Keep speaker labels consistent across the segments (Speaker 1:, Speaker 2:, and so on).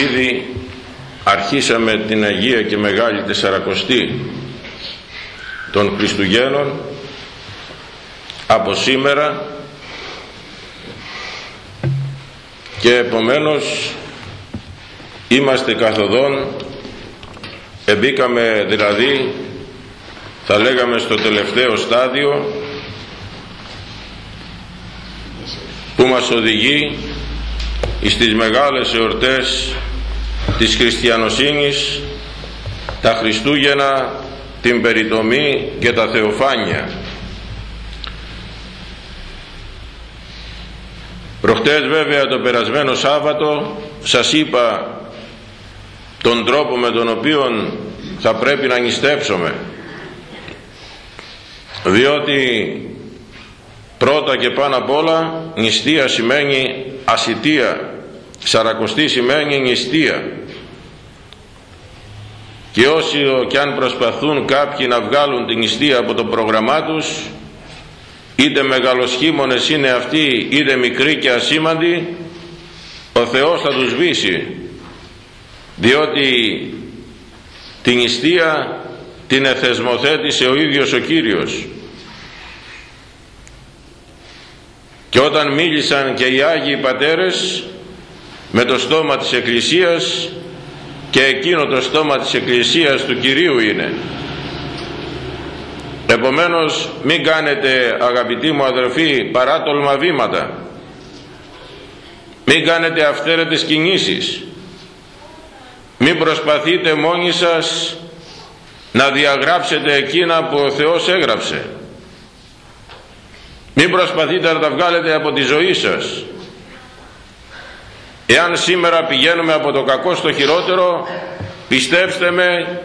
Speaker 1: Ήδη αρχίσαμε την Αγία και Μεγάλη Τεσσαρακοστή των Χριστουγέννων. Από σήμερα και επομένως είμαστε καθοδόν. Εμπήκαμε δηλαδή θα λέγαμε στο τελευταίο στάδιο που μας οδηγεί στις μεγάλες εορτές της χριστιανοσύνης τα Χριστούγεννα την περιτομή και τα θεοφάνια προχτές βέβαια το περασμένο Σάββατο σας είπα τον τρόπο με τον οποίο θα πρέπει να νηστεύσουμε. Διότι πρώτα και πάνω απ' όλα νηστεία σημαίνει ασιτεία Σαρακοστή σημαίνει νηστεία. Και όσοι και αν προσπαθούν κάποιοι να βγάλουν την νηστεία από το πρόγραμμά τους είτε μεγαλοσχήμονες είναι αυτοί είτε μικροί και ασήμαντοι ο Θεός θα τους βύσει. Διότι την νηστεία την εθεσμοθέτησε ο ίδιος ο Κύριος. Και όταν μίλησαν και οι Άγιοι Πατέρες με το στόμα της Εκκλησίας και εκείνο το στόμα της Εκκλησίας του Κυρίου είναι. Επομένως μην κάνετε αγαπητοί μου αδερφοί παράτολμα βήματα. Μην κάνετε αυθαίρετες κινήσεις. Μην προσπαθείτε μόνοι σας να διαγράψετε εκείνα που ο Θεός έγραψε. Μην προσπαθείτε να τα βγάλετε από τη ζωή σας Εάν σήμερα πηγαίνουμε από το κακό στο χειρότερο, πιστέψτε με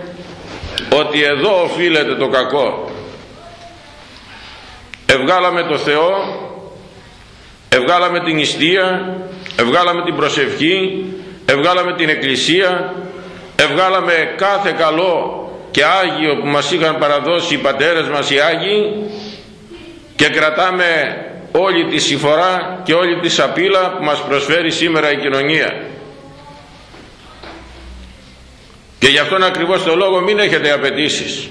Speaker 1: ότι εδώ οφείλεται το κακό. Ευγάλαμε το Θεό, ευγάλαμε την νηστεία, ευγάλαμε την προσευχή, ευγάλαμε την εκκλησία, ευγάλαμε κάθε καλό και Άγιο που μας είχαν παραδώσει οι πατέρες μας οι Άγιοι και κρατάμε όλη τη συμφορά και όλη τη σαπίλα που μας προσφέρει σήμερα η κοινωνία. Και γι' αυτόν ακριβώς το λόγο μην έχετε απαιτήσεις.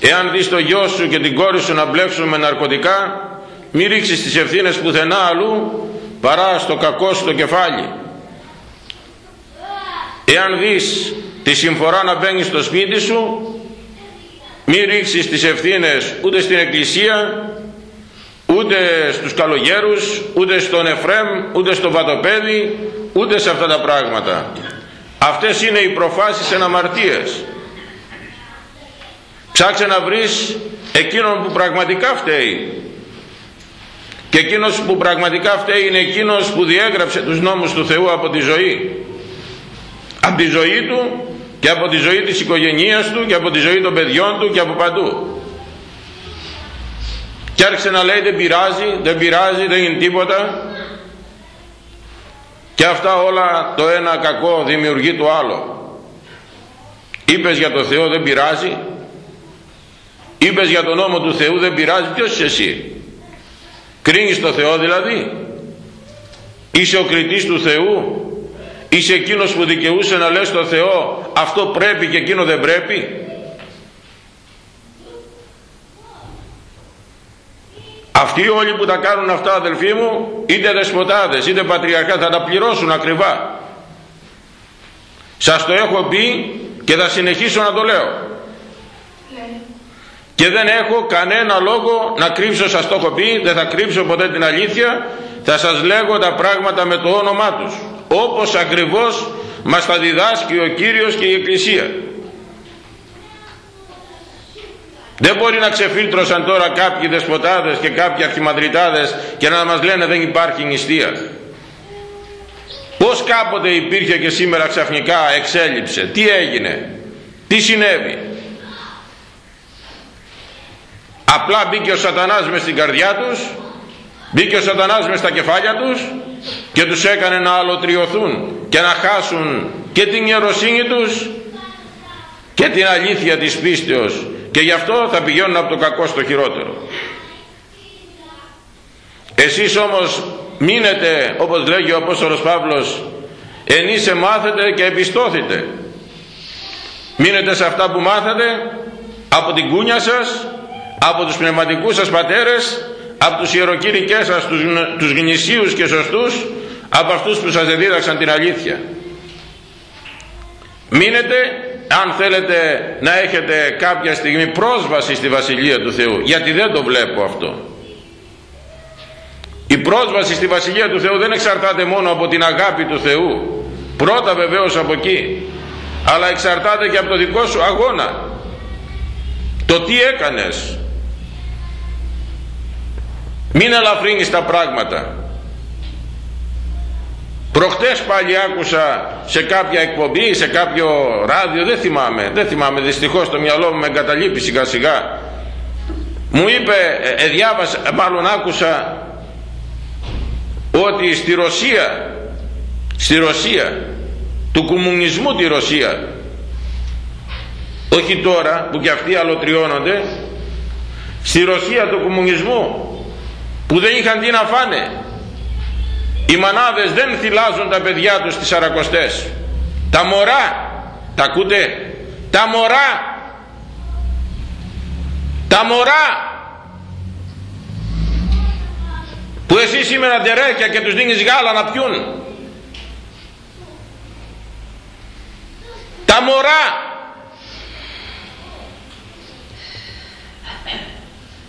Speaker 1: Εάν δεις το γιο σου και την κόρη σου να μπλέξουν με ναρκωτικά, μην ρίξεις τις ευθύνες πουθενά αλλού παρά στο κακό στο κεφάλι. Εάν δεις τη συμφορά να μπαίνει στο σπίτι σου, μην ρίξεις τις ευθύνες ούτε στην εκκλησία ούτε στους καλογέρους ούτε στον Εφρέμ ούτε στο Βατοπέδι ούτε σε αυτά τα πράγματα. Αυτές είναι οι προφάσεις εναμαρτίες ψάξε να βρεις εκείνον που πραγματικά φταίει. Και εκείνος που πραγματικά φταίει είναι εκείνος που διέγραψε τους νόμους του Θεού από τη ζωή. Από τη ζωή του και από τη ζωή της οικογένειας του και από τη ζωή των παιδιών του και από παντού και άρχισε να λέει δεν πειράζει, δεν πειράζει, δεν είναι τίποτα και αυτά όλα το ένα κακό δημιουργεί το άλλο. Είπες για το Θεό δεν πειράζει είπες για τον νόμο του Θεού δεν πειράζει ποιος είσαι εσύ; Κρίνεις το Θεό δηλαδή; Είσαι ο κριτής του Θεού; Είσαι εκείνος που δικαιούσε να λες το Θεό αυτό πρέπει και εκείνο δεν πρέπει Αυτοί όλοι που τα κάνουν αυτά αδελφοί μου είτε δεσποτάδες είτε πατριαρχά θα τα πληρώσουν ακριβά. Σας το έχω πει και θα συνεχίσω να το λέω. Και δεν έχω κανένα λόγο να κρύψω σας το έχω πει, δεν θα κρύψω ποτέ την αλήθεια, θα σας λέγω τα πράγματα με το όνομά τους. Όπως ακριβώς μας τα διδάσκει ο Κύριος και η Εκκλησία. Δεν μπορεί να ξεφίλτρωσαν τώρα κάποιοι δεσποτάδες και κάποιοι αρχιμαντριτάδες και να μας λένε δεν υπάρχει νηστεία. Πώς κάποτε υπήρχε και σήμερα ξαφνικά εξέλιψε. Τι έγινε. Τι συνέβη. Απλά μπήκε ο σατανάς μες στην καρδιά τους μπήκε ο σατανάς μες στα κεφάλια τους και τους έκανε να αλωτριωθούν και να χάσουν και την ιεροσύνη τους και την αλήθεια της πίστεως και γι' αυτό θα πηγαίνουν από το κακό στο χειρότερο. Εσείς όμως μείνετε όπως λέγει ο Απόστολος Παύλος ενίσε μάθετε και επιστώθητε μείνετε σε αυτά που μάθατε από την κούνια σας από τους πνευματικούς σας πατέρες από τους ιεροκήρικές σας τους, τους γνησίους και σωστούς από αυτούς που σας δίδαξαν την αλήθεια. Μείνετε αν θέλετε να έχετε κάποια στιγμή πρόσβαση στη Βασιλεία του Θεού γιατί δεν το βλέπω αυτό. Η πρόσβαση στη Βασιλεία του Θεού δεν εξαρτάται μόνο από την αγάπη του Θεού. Πρώτα βεβαίως από εκεί. Αλλά εξαρτάται και από το δικό σου αγώνα. Το τι έκανες. Μην ελαφρύνεις τα πράγματα Προχτές πάλι άκουσα σε κάποια εκπομπή, σε κάποιο ράδιο, δεν θυμάμαι, δεν θυμάμαι δυστυχώς το μυαλό μου με εγκαταλείπει σιγά σιγά. Μου είπε, ε, ε διάβασα, μάλλον άκουσα ότι στη Ρωσία, στη Ρωσία, του κομμουνισμού τη Ρωσία, όχι τώρα που και αυτοί αλωτριώνονται, στη Ρωσία του κομμουνισμού που δεν είχαν τι να φάνε οι μανάδες δεν θυλάζουν τα παιδιά τους στις αρακοστές. Τα μωρά τα ακούτε; Τα μωρά! Τα μωρά! Που εσύ σήμερα ντερέκια και τους δίνεις γάλα να πιούν. Τα μωρά!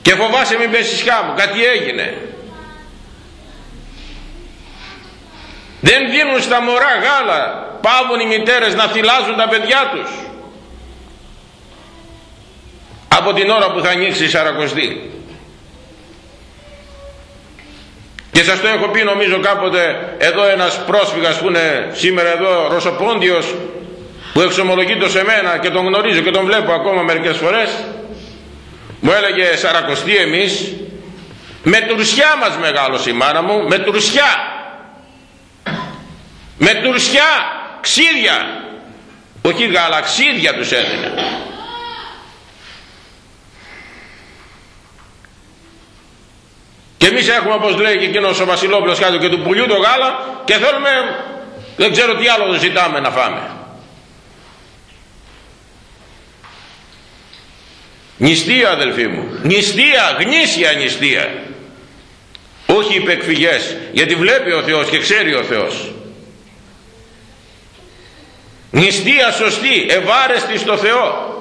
Speaker 1: Και φοβάσαι μην πέσεις χάμου. Κάτι έγινε δεν δίνουν στα μωρά γάλα πάβουν οι μητέρες να θυλάζουν τα παιδιά τους. Από την ώρα που θα ανοίξει η Σαρακοστή. Και σας το έχω πει νομίζω κάποτε εδώ ένας πρόσφυγας που είναι σήμερα εδώ Ρωσοπόντιος που εξομολογείται σε μένα και τον γνωρίζω και τον βλέπω ακόμα μερικές φορές μου έλεγε Σαρακοστή εμείς με τουρσιά μας μεγάλωσε η μάνα μου με τουρσιά με τουρσιά ξύδια. Όχι γάλα ξύδια τους έδινε. Και εμείς έχουμε όπως λέει και εκείνος ο Βασιλόπουλος κάτω και του πουλιού το γάλα και θέλουμε δεν ξέρω τι άλλο ζητάμε να φάμε. Νηστεία αδελφοί μου. Νηστεία, γνήσια νηστεία. Όχι υπεκφυγές γιατί βλέπει ο Θεός και ξέρει ο Θεός νηστεία σωστή ευάρεστη στο Θεό.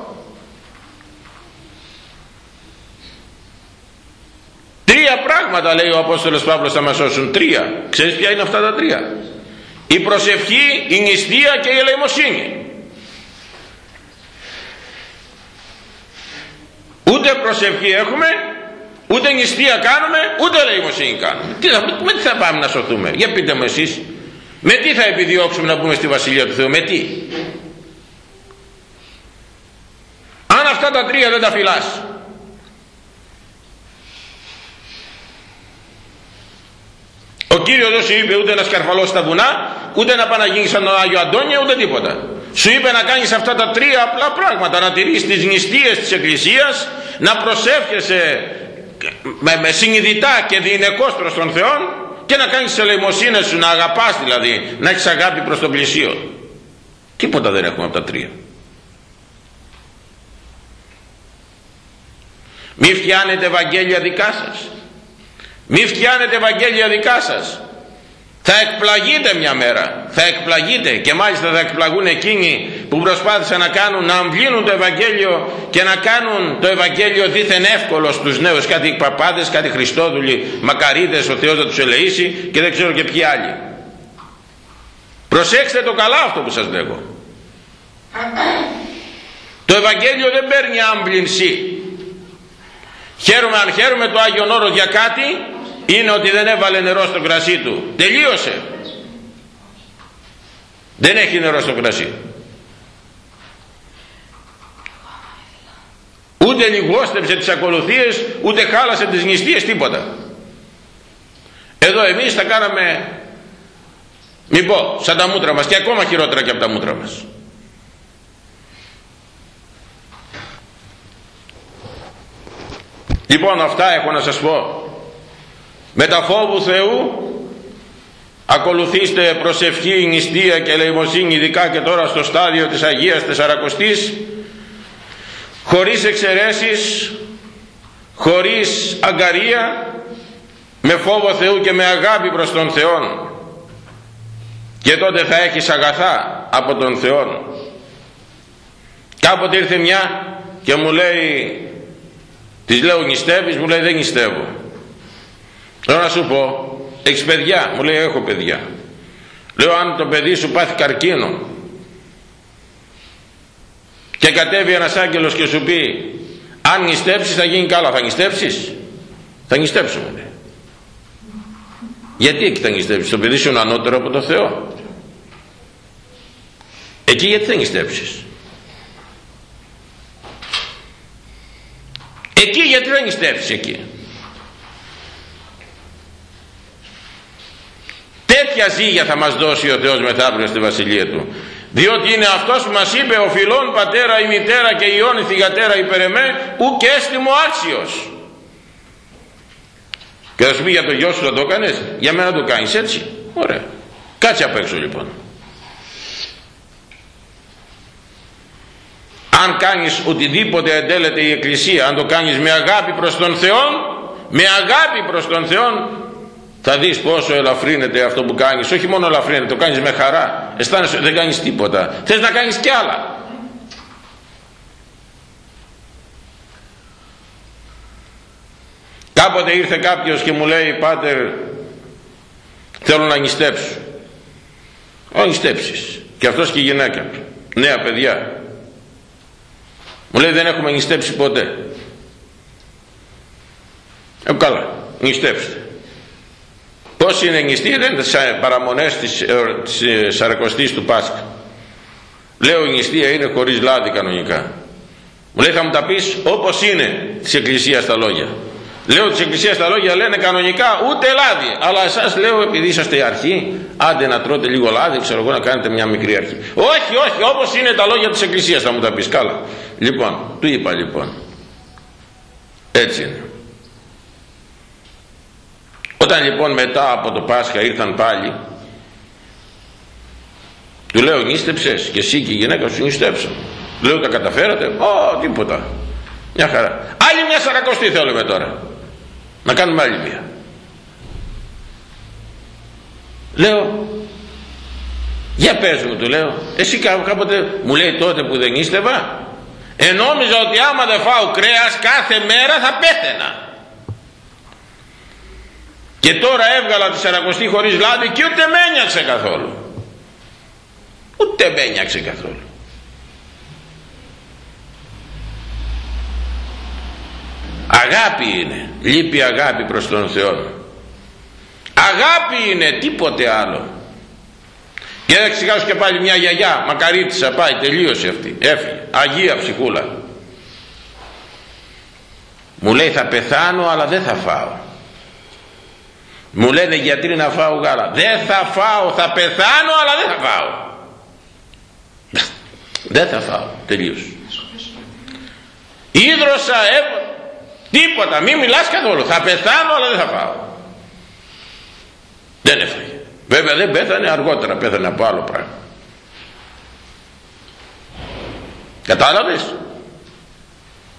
Speaker 1: Τρία πράγματα λέει ο Απόστολος Παύλος θα μας σώσουν. Τρία. Ξέρεις ποια είναι αυτά τα τρία; Η προσευχή, η νηστεία και η ελεημοσύνη. Ούτε προσευχή έχουμε ούτε νηστεία κάνουμε ούτε ελεημοσύνη κάνουμε. Τι θα, με τι θα πάμε να σωθούμε; Για πείτε μου εσείς με τι θα επιδιώξουμε να μπούμε στη Βασιλεία του Θεού, με τι; Αν αυτά τα τρία δεν τα φυλάς. Ο Κύριος δεν σου είπε ούτε να σκαρφαλώσεις τα βουνά, ούτε να πάει σαν τον Άγιο Αντώνιο, ούτε τίποτα. Σου είπε να κάνεις αυτά τα τρία απλά πράγματα, να τηρείς τις νηστείες της Εκκλησίας, να προσεύχεσαι με, με συνειδητά και διηνεκώς προς τον Θεό και να κάνεις ελεημοσύνη σου να αγαπάς δηλαδή να έχεις αγάπη προς τον πλησίο. Τίποτα δεν έχουμε από τα τρία. Μη φτιάνετε Ευαγγέλια δικά σας. Μη φτιάνετε Ευαγγέλια δικά σας θα εκπλαγείτε μια μέρα. Θα εκπλαγείτε. Και μάλιστα θα εκπλαγούν εκείνοι που προσπάθησαν να κάνουν να αμβλύνουν το Ευαγγέλιο και να κάνουν το Ευαγγέλιο δίθεν εύκολο στους νέους. Κάτι παπάδες, κάτι χριστόδουλοι μακαρίδες ο Θεός θα τους ελεήσει και δεν ξέρω και ποιοι άλλοι. Προσέξτε το καλά αυτό που σας λέγω. Το Ευαγγέλιο δεν παίρνει άμπλυνση χαίρομαι αν χαίρομαι το Άγιον Όρος για κάτι είναι ότι δεν έβαλε νερό στο κρασί του. Τελείωσε. Δεν έχει νερό στο κρασί. Ούτε λιγόστεψε τις ακολουθίες ούτε χάλασε τις νηστείες τίποτα. Εδώ εμείς θα κάναμε μη πω σαν τα μούτρα μας και ακόμα χειρότερα και από τα μούτρα μας. Λοιπόν αυτά έχω να σας πω με τα φόβους Θεού ακολουθήστε προσευχή, νηστεία και ελεημοσύνη ειδικά και τώρα στο στάδιο της Αγίας Τεσσαρακοστής χωρίς εξαιρέσεις χωρίς αγκαρία με φόβο Θεού και με αγάπη προς τον Θεό και τότε θα έχεις αγαθά από τον Θεό κάποτε ήρθε μια και μου λέει της λέω νηστεύεις μου λέει δεν νηστεύω θέλω να σου πω έχεις παιδιά; Μου λέει έχω παιδιά. Λέω αν το παιδί σου πάθει καρκίνο και κατέβει ένας άγγελος και σου πει αν νηστέψεις θα γίνει καλά θα νηστέψεις θα νηστέψω μου λέει. Γιατί εκεί θα νηστέψεις; Το παιδί σου είναι ανώτερο από το Θεό. Εκεί γιατί θα νηστέψεις; Εκεί γιατί δεν νηστέψεις εκεί; Τέτοια ζήγια θα μας δώσει ο Θεός μεθαύριο στη Βασιλεία Του. Διότι είναι αυτός που μας είπε ο φιλόν πατέρα η μητέρα και η όνη θυγατέρα υπέρ εμέ ου και έστιμο άξιος και θα σου πει για το γιο σου θα το έκανες; Για μένα το κάνεις έτσι ωραία. Κάτσε απ' έξω λοιπόν. Αν κάνεις οτιδήποτε εντέλεται η Εκκλησία αν το κάνεις με αγάπη προς τον Θεό με αγάπη προς τον Θεό θα δεις πόσο ελαφρύνεται αυτό που κάνεις. Όχι μόνο ελαφρύνεται το κάνεις με χαρά. Αισθάνεσαι δεν κάνεις τίποτα. Θες να κάνεις κι άλλα. Κάποτε ήρθε κάποιος και μου λέει πάτερ θέλω να νηστέψω όχι νηστέψεις και αυτός και η γυναίκα του. Νέα παιδιά μου λέει δεν έχουμε νηστέψει ποτέ ε, καλά νηστέψτε Πώς είναι νηστή δεν είναι σαν παραμονές της, ε, της ε, Σαρακοστής του Πάσχα. Λέω η νηστεία είναι χωρίς λάδι κανονικά. Μου λέει θα μου τα πεις όπως είναι της Εκκλησίας τα λόγια. Λέω της Εκκλησίας τα λόγια λένε κανονικά ούτε λάδι. Αλλά εσάς λέω επειδή είσαστε η αρχή, άντε να τρώτε λίγο λάδι, ξέρω εγώ να κάνετε μια μικρή αρχή. Όχι, όχι, όπως είναι τα λόγια της Εκκλησίας θα μου τα πεις. Καλά. Λοιπόν, του είπα λοιπόν. Έτσι είναι. Όταν λοιπόν μετά από το Πάσχα ήρθαν πάλι του λέω νίστεψες και εσύ και η γυναίκα σου νίστεψαν. Λέω τα καταφέρατε. Ω τίποτα. Μια χαρά. Άλλη μια σαρακοστή θέλουμε τώρα. Να κάνουμε άλλη μια. Λέω για πες μου του λέω εσύ κάποτε μου λέει τότε που δεν νίστευα ενόμιζα ότι άμα δεν φάω κρέας κάθε μέρα θα πέθαινα και τώρα έβγαλα τη Σαρακοστή χωρίς λάδι και ούτε με ένιαξε καθόλου. Ούτε με ένιαξε καθόλου. Αγάπη είναι. Λείπει αγάπη προς τον Θεό. Αγάπη είναι τίποτε άλλο. Και δεν ξεχάσω και πάλι μια γιαγιά μακαρίτησα πάει τελείωσε αυτή. Έφυγε. Αγία ψυχούλα. Μου λέει θα πεθάνω αλλά δεν θα φάω μου λένε γιατροί να φάω γάλα; Δεν θα φάω, θα πεθάνω αλλά δεν θα φάω. δεν θα φάω, τελείως. Ήδρωσα, ε, τίποτα, μην μιλάς καθόλου. Θα πεθάνω αλλά δεν θα φάω. Δεν έφαγε. Βέβαια δεν πέθανε αργότερα, πέθανε από άλλο πράγμα. Κατάλαβες;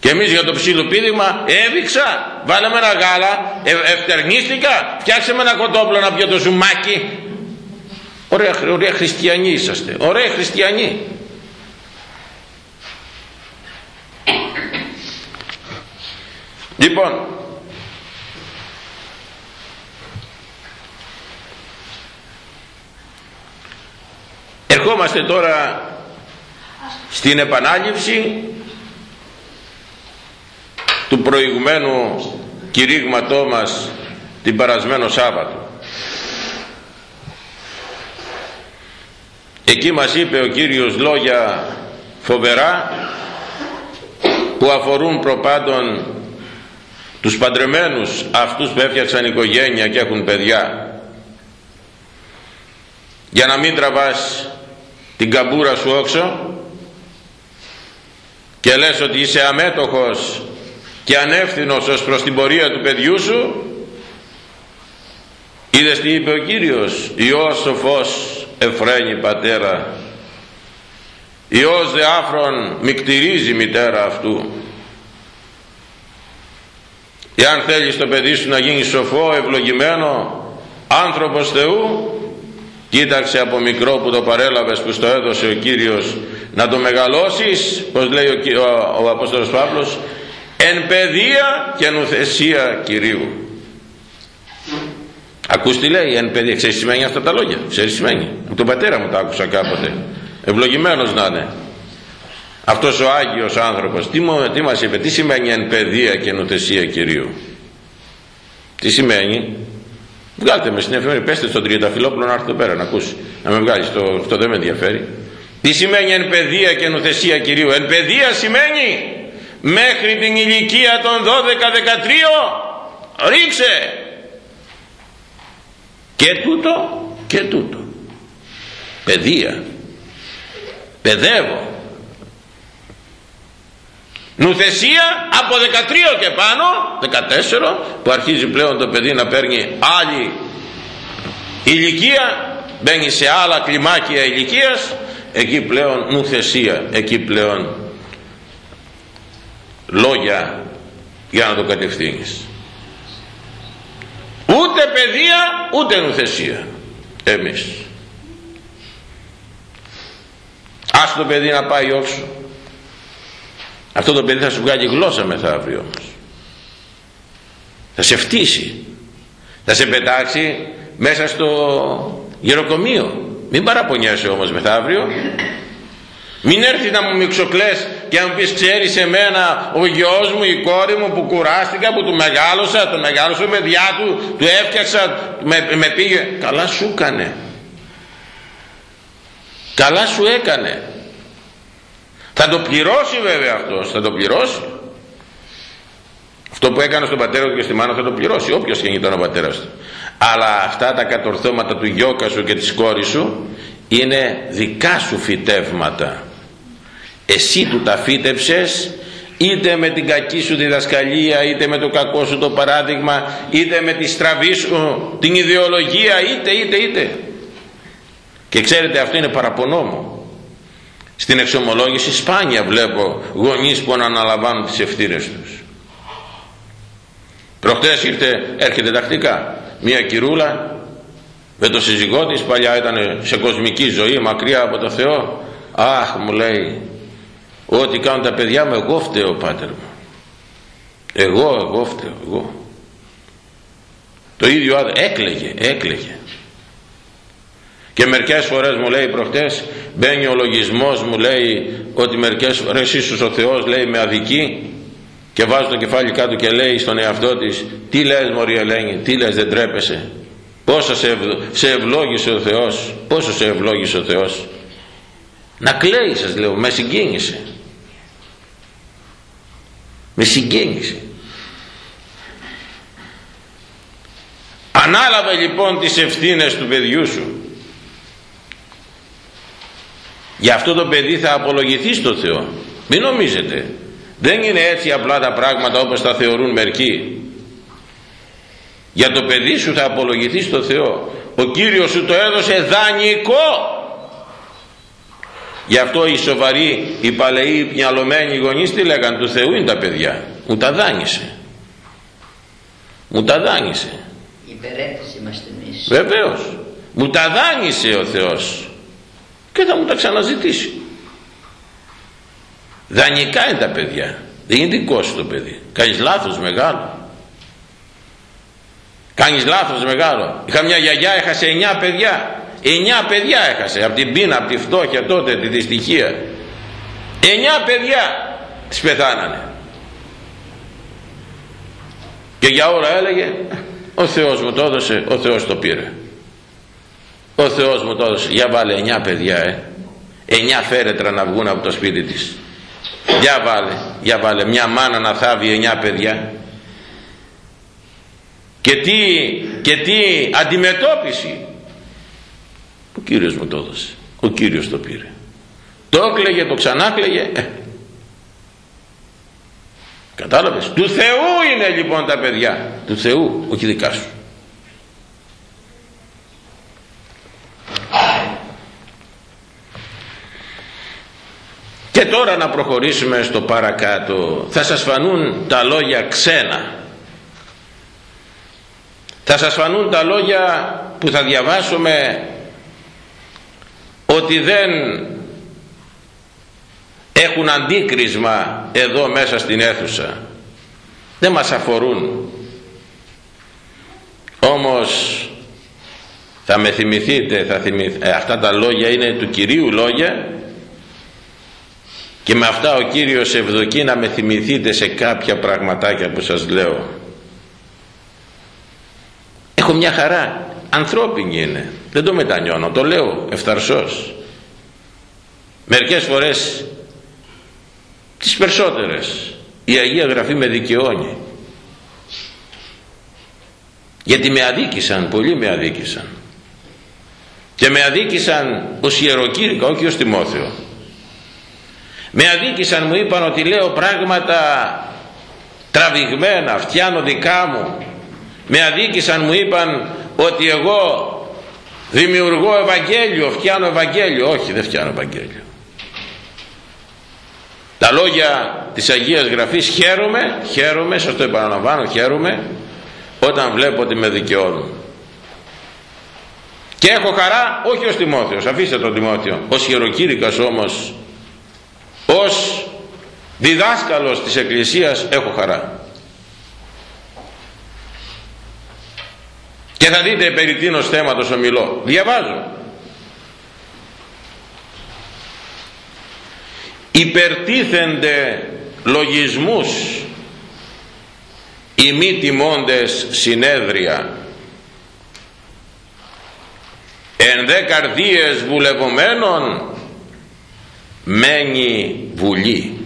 Speaker 1: Και εμείς για το ψιλοπίδημα έδειξα βάλαμε ένα γάλα ε, ευτερνίστηκα. Φτιάξαμε ένα κοτόπλο να πιω το ζουμάκι. Ωραία, ωραία χριστιανοί είσαστε. Ωραία χριστιανοί. Λοιπόν ερχόμαστε τώρα στην επανάληψη του προηγουμένου κηρύγματό μας την παρασμένο Σάββατο. Εκεί μας είπε ο Κύριος λόγια φοβερά που αφορούν προπάντων τους παντρεμένους αυτούς που έφτιαξαν οικογένεια και έχουν παιδιά για να μην τραβάς την καμπούρα σου όξω και λες ότι είσαι αμέτωχος και ανεύθυνος ως προς την πορεία του παιδιού σου είδες τι είπε ο Κύριος Υιός σοφός Εφραίνει πατέρα Υιός δε άφρον μικτηρίζει μητέρα αυτού. Εάν θέλεις το παιδί σου να γίνει σοφό ευλογημένο άνθρωπος Θεού κοίταξε από μικρό που το παρέλαβες που στο έδωσε ο Κύριος να το μεγαλώσεις πως λέει ο, ο, ο Απόστολος Παύλος εν παιδεία και νουθεσία Κυρίου. Ακούς τι λέει εν παιδεία. Ξέρεις σημαίνει αυτά τα λόγια; Ξέρεις σημαίνει; Από τον πατέρα μου τα άκουσα κάποτε. Ευλογημένος να είναι. Αυτός ο Άγιος άνθρωπος τι, τι μας είπε τι σημαίνει εν παιδεία και νουθεσία Κυρίου; Τι σημαίνει; Βγάλτε με στην εφημερίδα πέστε στον Τριανταφυλόπουλο να έρθει εδώ πέρα να ακούσει να με βγάλει το, αυτό δεν με ενδιαφέρει. Τι σημαίνει εν παιδεία και νουθεσία Κυρίου; Εν παιδεία σημαίνει μέχρι την ηλικία των 12-13 ρίξε. Και τούτο και τούτο. Παιδεία. Παιδεύω. Νουθεσία από 13 και πάνω 14 που αρχίζει πλέον το παιδί να παίρνει άλλη ηλικία μπαίνει σε άλλα κλιμάκια ηλικίας εκεί πλέον νουθεσία εκεί πλέον λόγια για να το κατευθύνεις. Ούτε παιδεία ούτε νουθεσία εμείς. Ας το παιδί να πάει όξω αυτό το παιδί θα σου βγάλει γλώσσα μεθαύριο όμως. Θα σε φτύσει. Θα σε πετάξει μέσα στο γεροκομείο. Μην παραπονιέσαι όμως μεθαύριο μην έρθει να μου μιξοκλές και να μου πεις ξέρεις εμένα ο γιος μου, η κόρη μου που κουράστηκα, που του μεγάλωσα, το μεγάλωσα με διά του, του έφτιαξα, με, με πήγε. Καλά σου έκανε. Καλά σου έκανε. Θα το πληρώσει βέβαια αυτός, θα το πληρώσει. Αυτό που έκανε στον πατέρα του και στη μάνα θα το πληρώσει, όποιος και ήταν ο πατέρας του. Αλλά αυτά τα κατορθώματα του γιώκα σου και της κόρης σου είναι δικά σου φυτεύματα εσύ του τα φύτεψες είτε με την κακή σου διδασκαλία είτε με το κακό σου το παράδειγμα είτε με τη στραβή σου την ιδεολογία είτε είτε είτε. Και ξέρετε αυτό είναι παραπονό μου στην εξομολόγηση σπάνια βλέπω γονείς που αναλαμβάνουν τις ευθύνες τους. Προχτές ήρθε, έρχεται τακτικά μια κυρούλα με το σύζυγό της. Παλιά ήταν σε κοσμική ζωή μακριά από το Θεό. Αχ μου λέει ό,τι κάνουν τα παιδιά μου εγώ φταίω πάτερ μου. Εγώ εγώ φταίω εγώ. Το ίδιο άδε έκλαιγε έκλαιγε. Και μερικές φορές μου λέει προχτές μπαίνει ο λογισμός μου λέει ότι μερικές φορές ίσως ο Θεός λέει με αδική και βάζει το κεφάλι κάτω και λέει στον εαυτό της τι λες μωρή Ελένη τι λες δεν τρέπεσαι; Πόσο σε, σε ευλόγησε ο Θεός πόσο σε ευλόγησε ο Θεός; Να κλαίει σας λέω με συγκίνησε με συγκίνησε. Ανάλαβε λοιπόν τις ευθύνες του παιδιού σου. Για αυτό το παιδί θα απολογηθεί στο Θεό. Μην νομίζετε. Δεν είναι έτσι απλά τα πράγματα όπως τα θεωρούν μερικοί. Για το παιδί σου θα απολογηθεί στο Θεό. Ο Κύριος σου το έδωσε δανεικό Γι' αυτό οι σοβαροί, οι παλαιοί, οι μυαλωμένοι γονείς τι λέγαν του Θεού είναι τα παιδιά. Μου τα δάνεισε. Μου τα δάνεισε.
Speaker 2: Υπερέτηση είμαστε εμείς.
Speaker 1: Βεβαίως. Μου τα δάνεισε ο Θεός. Και θα μου τα ξαναζητήσει. Δανεικά είναι τα παιδιά. Δεν είναι δικό σου το παιδί. Κάνεις λάθος μεγάλο. Κάνεις λάθος μεγάλο. Είχα μια γιαγιά, έχασε εννιά παιδιά. Εννιά παιδιά έχασε από την πείνα, από τη φτώχεια τότε, τη δυστυχία. Εννιά παιδιά τις πεθάνανε. Και για όλα έλεγε ο Θεός μου το έδωσε, ο Θεός το πήρε. Ο Θεός μου το έδωσε. Για βάλε εννιά παιδιά ε. Εννιά φέρετρα να βγουν από το σπίτι της. Για βάλε, για βάλε. Μια μάνα να θάβει εννιά παιδιά. Και τι, και τι αντιμετώπιση ο Κύριος μου το έδωσε. Ο Κύριος το πήρε. Το έκλαιγε, το ξανάκλαιγε. Ε. Κατάλαβες. Του Θεού είναι λοιπόν τα παιδιά. Του Θεού, όχι δικά σου. Και τώρα να προχωρήσουμε στο παρακάτω. Θα σας φανούν τα λόγια ξένα. Θα σας φανούν τα λόγια που θα διαβάσουμε ότι δεν έχουν αντίκρισμα εδώ μέσα στην αίθουσα. Δεν μας αφορούν. Όμως θα με θυμηθείτε θα ε, αυτά τα λόγια είναι του Κυρίου λόγια. Και με αυτά ο Κύριος ευδοκεί να με θυμηθείτε σε κάποια πραγματάκια που σας λέω. Έχω μια χαρά ανθρώπινη είναι. Δεν το μετανιώνω το λέω ευθαρσός. Μερικές φορές τις περισσότερες η Αγία Γραφή με δικαιώνει. Γιατί με αδίκησαν πολλοί με αδίκησαν. Και με αδίκησαν ως ιεροκήρυκα όχι ως Τιμόθεο. Με αδίκησαν μου είπαν ότι λέω πράγματα τραβηγμένα φτιάνω δικά μου. Με αδίκησαν μου είπαν ότι εγώ δημιουργώ Ευαγγέλιο φτιάνω Ευαγγέλιο. Όχι δεν φτιάνω Ευαγγέλιο. Τα λόγια της Αγίας Γραφής χαίρομαι χαίρομαι σας το επαναλαμβάνω χαίρομαι όταν βλέπω ότι με δικαιώνουν. Και έχω χαρά όχι ως Τιμόθεος αφήστε τον Τιμόθεο ως χειροκήρυκας όμως ως διδάσκαλος της Εκκλησίας έχω χαρά και θα δείτε περί τίνος θέματος ομιλώ. Διαβάζω. Υπερτίθενται λογισμούς οι μη τιμώντες συνέδρια. Εν δε καρδίες βουλευομένων μένει βουλή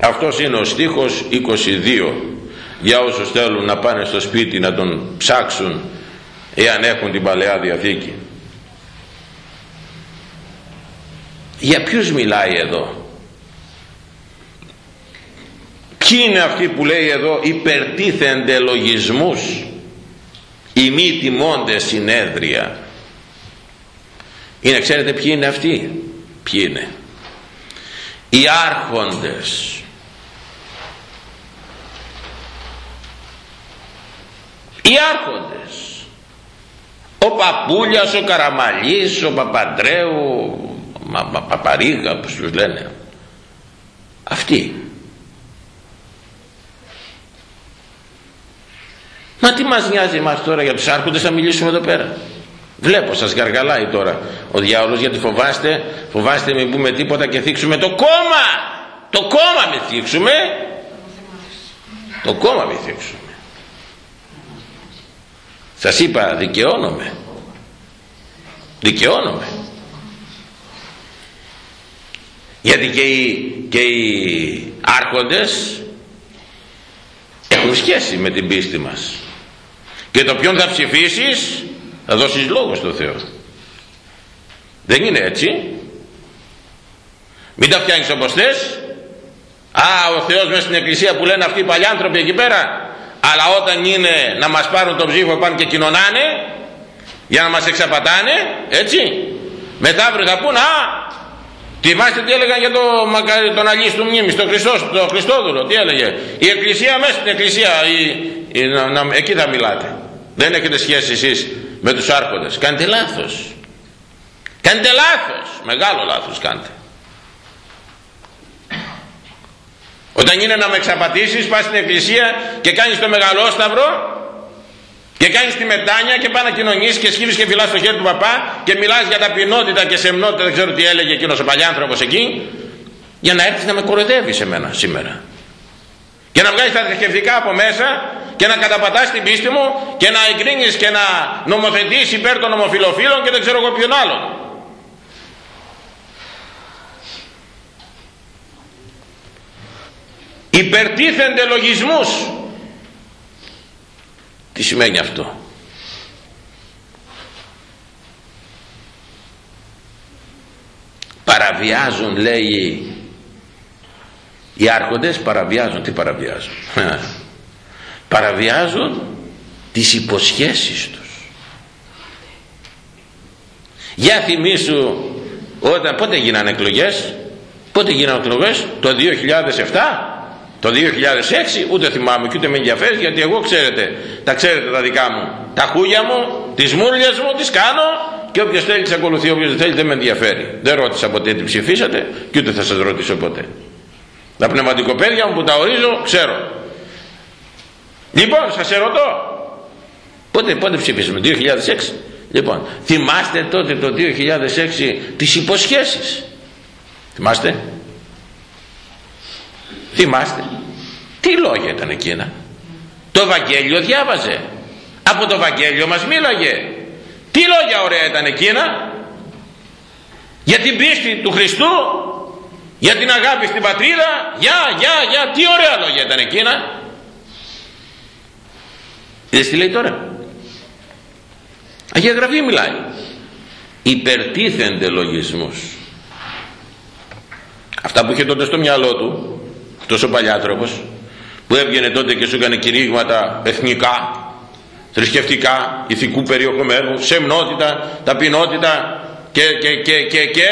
Speaker 1: αυτός είναι ο στίχος 22 για όσους θέλουν να πάνε στο σπίτι να τον ψάξουν εάν έχουν την Παλαιά Διαθήκη. Για ποιους μιλάει εδώ; Ποιοι είναι αυτοί που λέει εδώ υπερτίθενται λογισμούς οι μη τιμώντες συνέδρια. Είναι ξέρετε ποιοι είναι αυτοί; Ποιοι είναι; Οι άρχοντες οι άρχοντες. Ο Παπούλιας, ο Καραμαλής, ο Παπαντρέου μα, μα, Παπαρίγα όπως τους λένε. Αυτοί. Μα τι μας νοιάζει εμάς τώρα για τους άρχοντες θα μιλήσουμε εδώ πέρα; Βλέπω σας γαργαλάει τώρα ο διάολος γιατί φοβάστε φοβάστε μην πούμε τίποτα και θίξουμε το κόμμα. Το κόμμα μην θίξουμε. Το κόμμα μην θίξουμε σας είπα δικαιώνομαι. Δικαιώνομαι. Γιατί και οι, και οι άρχοντες έχουν σχέση με την πίστη μας. Και το ποιον θα ψηφίσεις θα δώσεις λόγο στο Θεό. Δεν είναι έτσι. Μην τα φτιάχνεις όπως θες. Α ο Θεός μέσα στην εκκλησία που λένε αυτοί οι παλιάνθρωποι εκεί πέρα αλλά όταν είναι να μας πάρουν τον ψήφο πάνε και κοινωνάνε για να μας εξαπατάνε έτσι μετά αύριο θα πούν α Θυμάστε τι έλεγαν για το, τον Αγίου του Μνήμης, τον, Χριστό, τον Χριστόδουλο, τι έλεγε. Η Εκκλησία μέσα στην Εκκλησία, η, η, να, να, εκεί θα μιλάτε. Δεν έχετε σχέση εσείς με τους άρχοντες. Κάνετε λάθος. Κάνετε λάθος. Μεγάλο λάθος κάνετε. Όταν είναι να με εξαπατήσεις πας στην εκκλησία και κάνεις το μεγαλόσταυρο και κάνεις τη μετάνια και πάει να κοινωνήσεις και σκύβεις και φυλάς το χέρι του παπά και μιλάς για ταπεινότητα και σεμνότητα δεν ξέρω τι έλεγε εκείνος ο παλιάνθρωπος εκεί για να έρθεις να με κοροϊδεύεις εμένα σήμερα. Και να βγάλεις τα θρησκευτικά από μέσα και να καταπατάς την πίστη μου και να εγκρίνεις και να νομοθετείς υπέρ των ομοφιλοφίλων και δεν ξέρω εγώ ποιον άλλον υπερτίθενται λογισμούς. Τι σημαίνει αυτό; Παραβιάζουν λέει οι άρχοντες παραβιάζουν. Τι παραβιάζουν; Παραβιάζουν τις υποσχέσεις τους. Για θυμίσου όταν πότε γίνανε εκλογές πότε γίνανε εκλογές το 2007 το 2006 ούτε θυμάμαι και ούτε με ενδιαφέρει γιατί εγώ ξέρετε, τα ξέρετε τα δικά μου. Τα χούλια μου, τις μούρλιες μου, τις κάνω και όποιος θέλει τις ακολουθεί, όποιος δεν θέλει δεν με ενδιαφέρει. Δεν ρώτησα ποτέ τι ψηφίσατε και ούτε θα σας ρωτήσω ποτέ. Τα πνευματικοπαίδια μου που τα ορίζω ξέρω. Λοιπόν, σας ερωτώ. Πότε, πότε ψηφίσαμε, 2006. Λοιπόν, θυμάστε τότε το 2006 τις υποσχέσεις. Θυμάστε; Θυμάστε. Τι λόγια ήταν εκείνα. Το Ευαγγέλιο διάβαζε. Από το Ευαγγέλιο μας μίλαγε. Τι λόγια ωραία ήταν εκείνα. Για την πίστη του Χριστού. Για την αγάπη στην πατρίδα. Για, για, για. Τι ωραία λόγια ήταν εκείνα. Είδες τι λέει τώρα. Αγία Γραφή μιλάει. Υπερτίθενται λογισμούς. Αυτά που είχε τότε στο μυαλό του τόσο παλιάτροπος που έβγαινε τότε και σου έκανε κηρύγματα εθνικά θρησκευτικά, ηθικού περιεχομένου σεμνότητα, ταπεινότητα και και και και και.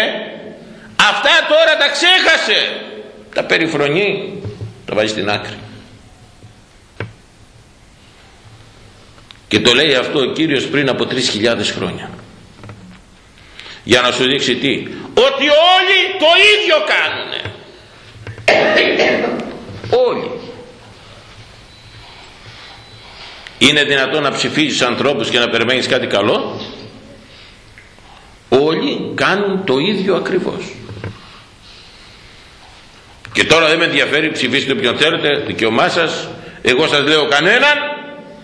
Speaker 1: Αυτά τώρα τα ξέχασε. Τα περιφρονεί. Τα βάζει στην άκρη. Και το λέει αυτό ο Κύριος πριν από 3.000 χρόνια. Για να σου δείξει τι. Ότι όλοι το ίδιο κάνουνε Όλοι. Είναι δυνατόν να ψηφίζεις ανθρώπους και να περιμένεις κάτι καλό; Όλοι κάνουν το ίδιο ακριβώς. Και τώρα δεν με ενδιαφέρει ψηφίστε όποιον θέλετε, δικαιωμά σας. Εγώ σας λέω κανέναν,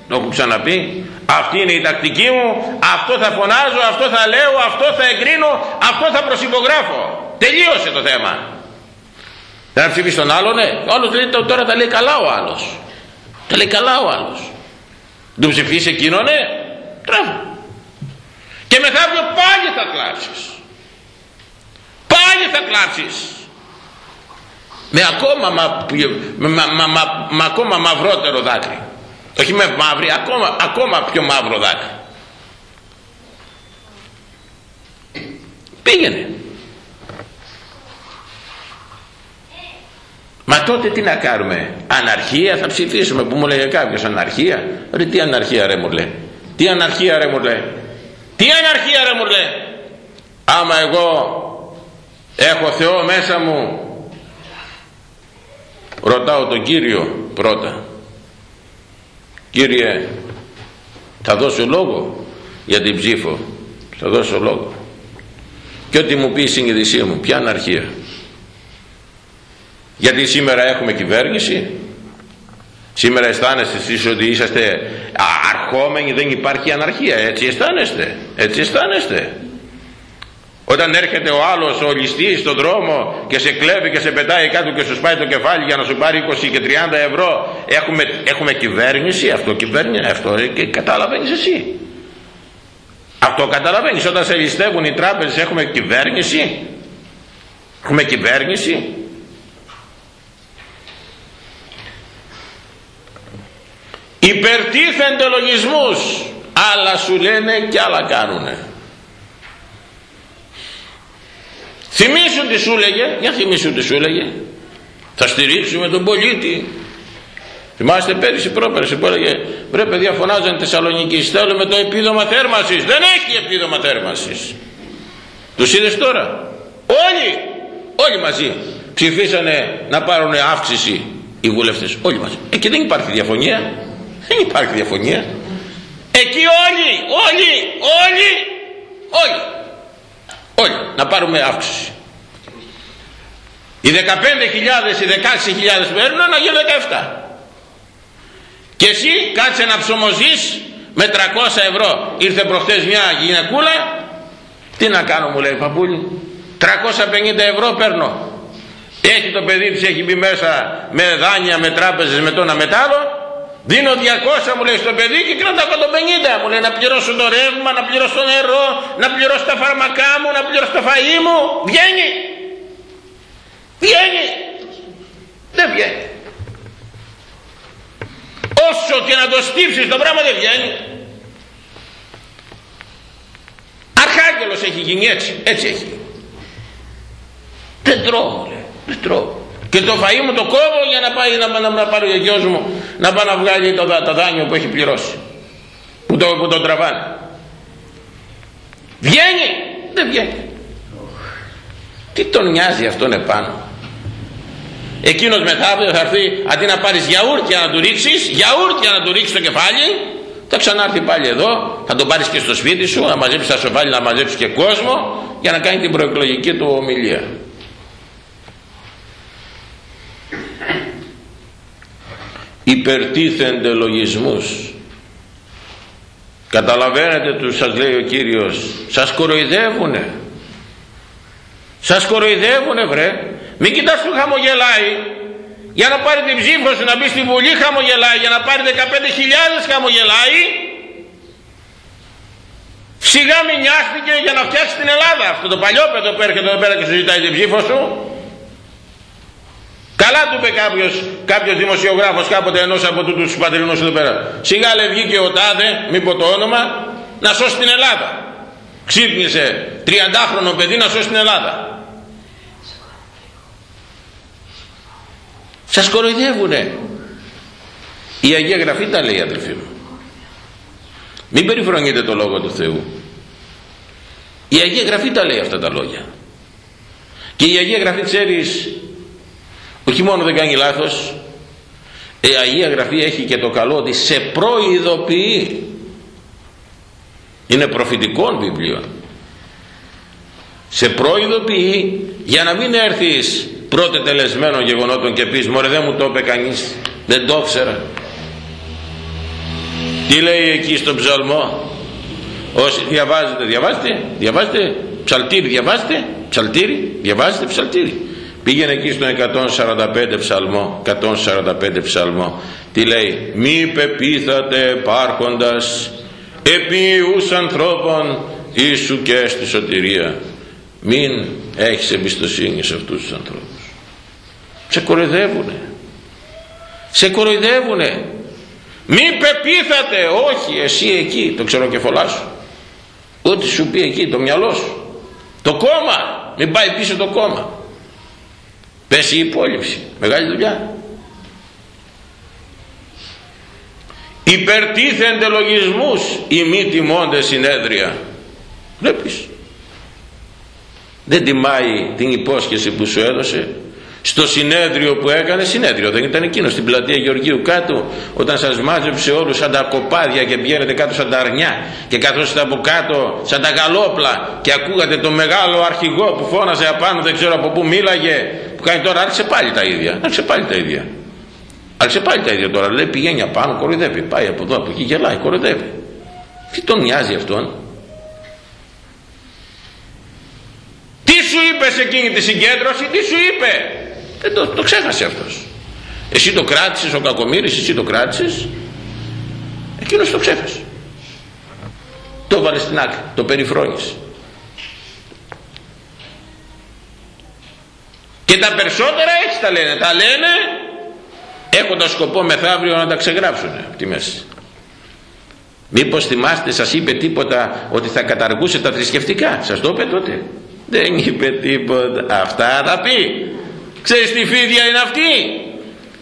Speaker 1: το έχω ξαναπεί, αυτή είναι η τακτική μου, αυτό θα φωνάζω, αυτό θα λέω, αυτό θα εγκρίνω, αυτό θα προσυπογράφω. Τελείωσε το θέμα. Δεν θα ψηφίσει τον άλλο, ναι. Ο άλλος λέει τώρα τα λέει καλά ο άλλος. Τα λέει καλά ο άλλος. Δεν ψηφίσει εκείνο, ναι. Τράβο. Και μεθαύριο πάλι θα κλάψεις. Πάλι θα κλάψεις. Με ακόμα, μα, με, μα, μα, μα, ακόμα μαυρότερο δάκρυ. Όχι με μαύρη, ακόμα, ακόμα πιο μαύρο δάκρυ. Πήγαινε. Μα τότε τι να κάνουμε, αναρχία θα ψηφίσουμε που μου λέει κάποιος αναρχία; Ρε τι αναρχία ρε μου λέει, τι αναρχία ρε μου λέει, τι αναρχία ρε μου λέει. Άμα εγώ έχω Θεό μέσα μου, ρωτάω τον Κύριο πρώτα, Κύριε θα δώσω λόγο για την ψήφο, θα δώσω λόγο. Και ό,τι μου πει η συνειδησία μου, ποια αναρχία; Γιατί σήμερα έχουμε κυβέρνηση. Σήμερα αισθάνεστε εσείς ότι είσαστε αρχόμενοι δεν υπάρχει αναρχία. Έτσι αισθάνεστε. Έτσι αισθάνεστε. Όταν έρχεται ο άλλος ο ληστής στον δρόμο και σε κλέβει και σε πετάει κάτω και σου σπάει το κεφάλι για να σου πάρει 20 και 30 ευρώ έχουμε, έχουμε κυβέρνηση. Αυτό κυβέρνηση αυτό και καταλαβαίνεις εσύ. Αυτό καταλαβαίνεις. Όταν σε ληστεύουν οι τράπεζες έχουμε κυβέρνηση. Έχουμε κυβέρνηση υπερτίθενται λογισμούς. Άλλα σου λένε και άλλα κάνουνε. Θυμήσουν τι σου λέγε για θυμήσουν τι σου λέγε θα στηρίξουμε τον πολίτη. Θυμάστε πέρυσι πρόπερσι που έλεγε βρε παιδιά φωνάζαν Θεσσαλονίκης θέλουμε το επίδομα θέρμασης δεν έχει επίδομα θέρμασης τους είδες τώρα; Όλοι! Όλοι μαζί. Ψηφίσανε να πάρουν αύξηση οι βουλευτές. Όλοι μαζί. Εκεί δεν υπάρχει διαφωνία δεν υπάρχει διαφωνία. Εκεί όλοι, όλοι, όλοι, όλοι, όλοι να πάρουμε αύξηση. Οι 15.000, οι 16.000 που έρνουν να γίνουν 17. Και εσύ κάτσε να ψωμοζείς με 300 ευρώ. Ήρθε προχτές μια γυναικούλα. Τι να κάνω μου λέει παππούλη. 350 ευρώ παίρνω. Έχει το παιδί της έχει μπει μέσα με δάνεια, με τράπεζες, με το ένα μετάλλο Δίνω 200 μου λέει στο παιδί και κρατάω 150 μου λέει να πληρώσω το ρεύμα, να πληρώσω το νερό, να πληρώσω τα φάρμακά μου, να πληρώσω το φαΐ μου. Βγαίνει. Βγαίνει. Δεν βγαίνει. Όσο και να το στύψεις το πράγμα δεν βγαίνει. Αρχάγγελος έχει γίνει έτσι, έτσι έχει. Δεν τρώω λέει. Δεν τρώω. Και το φαΐ μου το κόβω για να πάει να, να, να πάρει ο γιος μου να πάει να βγάλει το, το δάνειο που έχει πληρώσει. Που το, που το τραβάνε. Βγαίνει. Δεν βγαίνει. Τι τον νοιάζει αυτόν επάνω; Εκείνος μετά θα έρθει αντί να πάρεις γιαούρτια να του ρίξεις, γιαούρτια να του ρίξεις το κεφάλι, θα ξανάρθει πάλι εδώ, θα τον πάρεις και στο σπίτι σου, να μαζέψεις τα σοφάλι, να μαζέψεις και κόσμο για να κάνει την προεκλογική του ομιλία. Υπερτίθενται λογισμούς. Καταλαβαίνετε του σας λέει ο Κύριος, σας κοροϊδεύουνε. Σας κοροϊδεύουνε βρε. Μην κοιτάς που χαμογελάει. Για να πάρει την ψήφο σου να μπει στη Βουλή χαμογελάει. Για να πάρει 15.000 χαμογελάει. Σιγά μην νοιάστηκε για να φτιάξει την Ελλάδα. Αυτό το παλιό παιδό που έρχεται εδώ πέρα και σου ζητάει την ψήφο σου. Καλά του είπε κάποιος, κάποιος δημοσιογράφος κάποτε ενός από τους πατρινούς εδώ πέρα. Σιγά λέει βγήκε ο Τάδε, μη πω το όνομα, να σώσει την Ελλάδα. Ξύπνησε 30χρονο παιδί να σώσει την Ελλάδα. Σας κοροϊδεύουνε. Η Αγία Γραφή τα λέει αδελφοί μου. Μην περιφρονείτε το Λόγο του Θεού. Η Αγία Γραφή τα λέει αυτά τα λόγια. Και η Αγία Γραφή ξέρεις όχι μόνο δεν κάνει λάθος. Η Αγία Γραφή έχει και το καλό ότι σε προειδοποιεί. Είναι προφητικό βιβλίο σε προειδοποιεί για να μην έρθεις πρώτε τελεσμένο γεγονότων και πεις μωρέ δεν μου το είπε κανείς δεν το ήξερα τι λέει εκεί στο ψαλμό; Όσοι διαβάζετε διαβάστε διαβάστε ψαλτήρι διαβάστε ψαλτήρι διαβάζετε ψαλτήρι πήγαινε εκεί στο 145 ψαλμό 145 ψαλμό. Τι λέει μη πεπίθατε υπάρχοντας επί ους ανθρώπων ίσου και στη σωτηρία. Μην έχεις εμπιστοσύνη σε αυτούς τους ανθρώπους σε κοροϊδεύουνε. Σε κοροϊδεύουνε. Μη πεπίθατε όχι εσύ εκεί το ξεροκεφαλά σου. Ό,τι σου πει εκεί το μυαλό σου. Το κόμμα μην πάει πίσω το κόμμα πέσει η υπόλοιψη. Μεγάλη δουλειά. Υπερτίθενται λογισμούς οι μη τιμώνται συνέδρια. Βλέπεις. Δεν τιμάει την υπόσχεση που σου έδωσε στο συνέδριο που έκανε συνέδριο δεν ήταν εκείνο στην πλατεία Γεωργίου κάτω όταν σας μάζεψε όλους σαν τα κοπάδια και πηγαίνετε κάτω σαν τα αρνιά και καθώς από κάτω σαν τα γαλόπλα και ακούγατε τον μεγάλο αρχηγό που φώναζε απάνω δεν ξέρω από πού μίλαγε που κάνει τώρα άρχισε πάλι τα ίδια άρχισε πάλι τα ίδια. Άρχισε πάλι τα ίδια τώρα λέει πηγαίνει απάνω κοροϊδεύει πάει από εδώ από εκεί γελάει κοροϊδεύει. Τι τον νοιάζει αυτόν; Τι σου είπες σε εκείνη τη συγκέντρωση τι σου είπε; Δεν το, το ξέχασε αυτός. Εσύ το κράτησες ο κακομύρης, εσύ το κράτησες. Εκείνος το ξέχασε. Το βάλε στην άκρη, το περιφρόνησε. Και τα περισσότερα έτσι τα λένε. Τα λένε έχοντας σκοπό μεθαύριο να τα ξεγράψουν από τη μέση. Μήπως θυμάστε σας είπε τίποτα ότι θα καταργούσε τα θρησκευτικά; Σας το είπε τότε. Δεν είπε τίποτα. Αυτά θα πει. Ξέρεις τι φίδια είναι αυτή;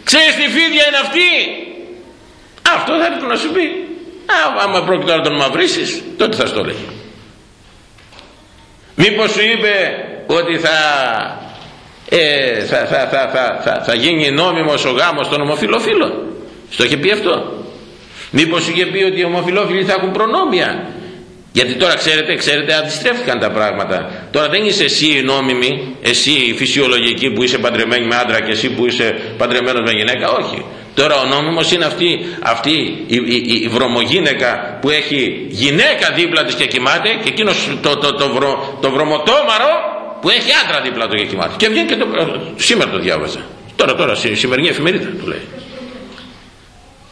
Speaker 1: Ξέρεις τι φίδια είναι αυτή; Αυτό θα έρθει να σου πει. Α, άμα πρόκειται να τον μαυρίσεις, τότε θα στο λέει. Μήπως σου είπε ότι θα, ε, θα, θα, θα, θα, θα, γίνει νόμιμος ο γάμος των ομοφιλοφίλων. Στο είχε πει αυτό. Μήπως σου είχε πει ότι οι ομοφιλόφιλοι θα έχουν προνόμια γιατί τώρα ξέρετε, ξέρετε αντιστρέφηκαν τα πράγματα. Τώρα δεν είσαι εσύ η νόμιμη, εσύ η φυσιολογική που είσαι παντρεμένη με άντρα και εσύ που είσαι παντρεμένος με γυναίκα. Όχι. Τώρα ο νόμιμος είναι αυτή, αυτή η, η, η βρωμογίνεκα που έχει γυναίκα δίπλα της και κοιμάται και εκείνος το, το, το, βρο, το βρωμοτόμαρο που έχει άντρα δίπλα του και κοιμάται. Και βγαίνει και το, σήμερα το διάβαζα. Τώρα, τώρα, σημερινή εφημερίδα του λέει.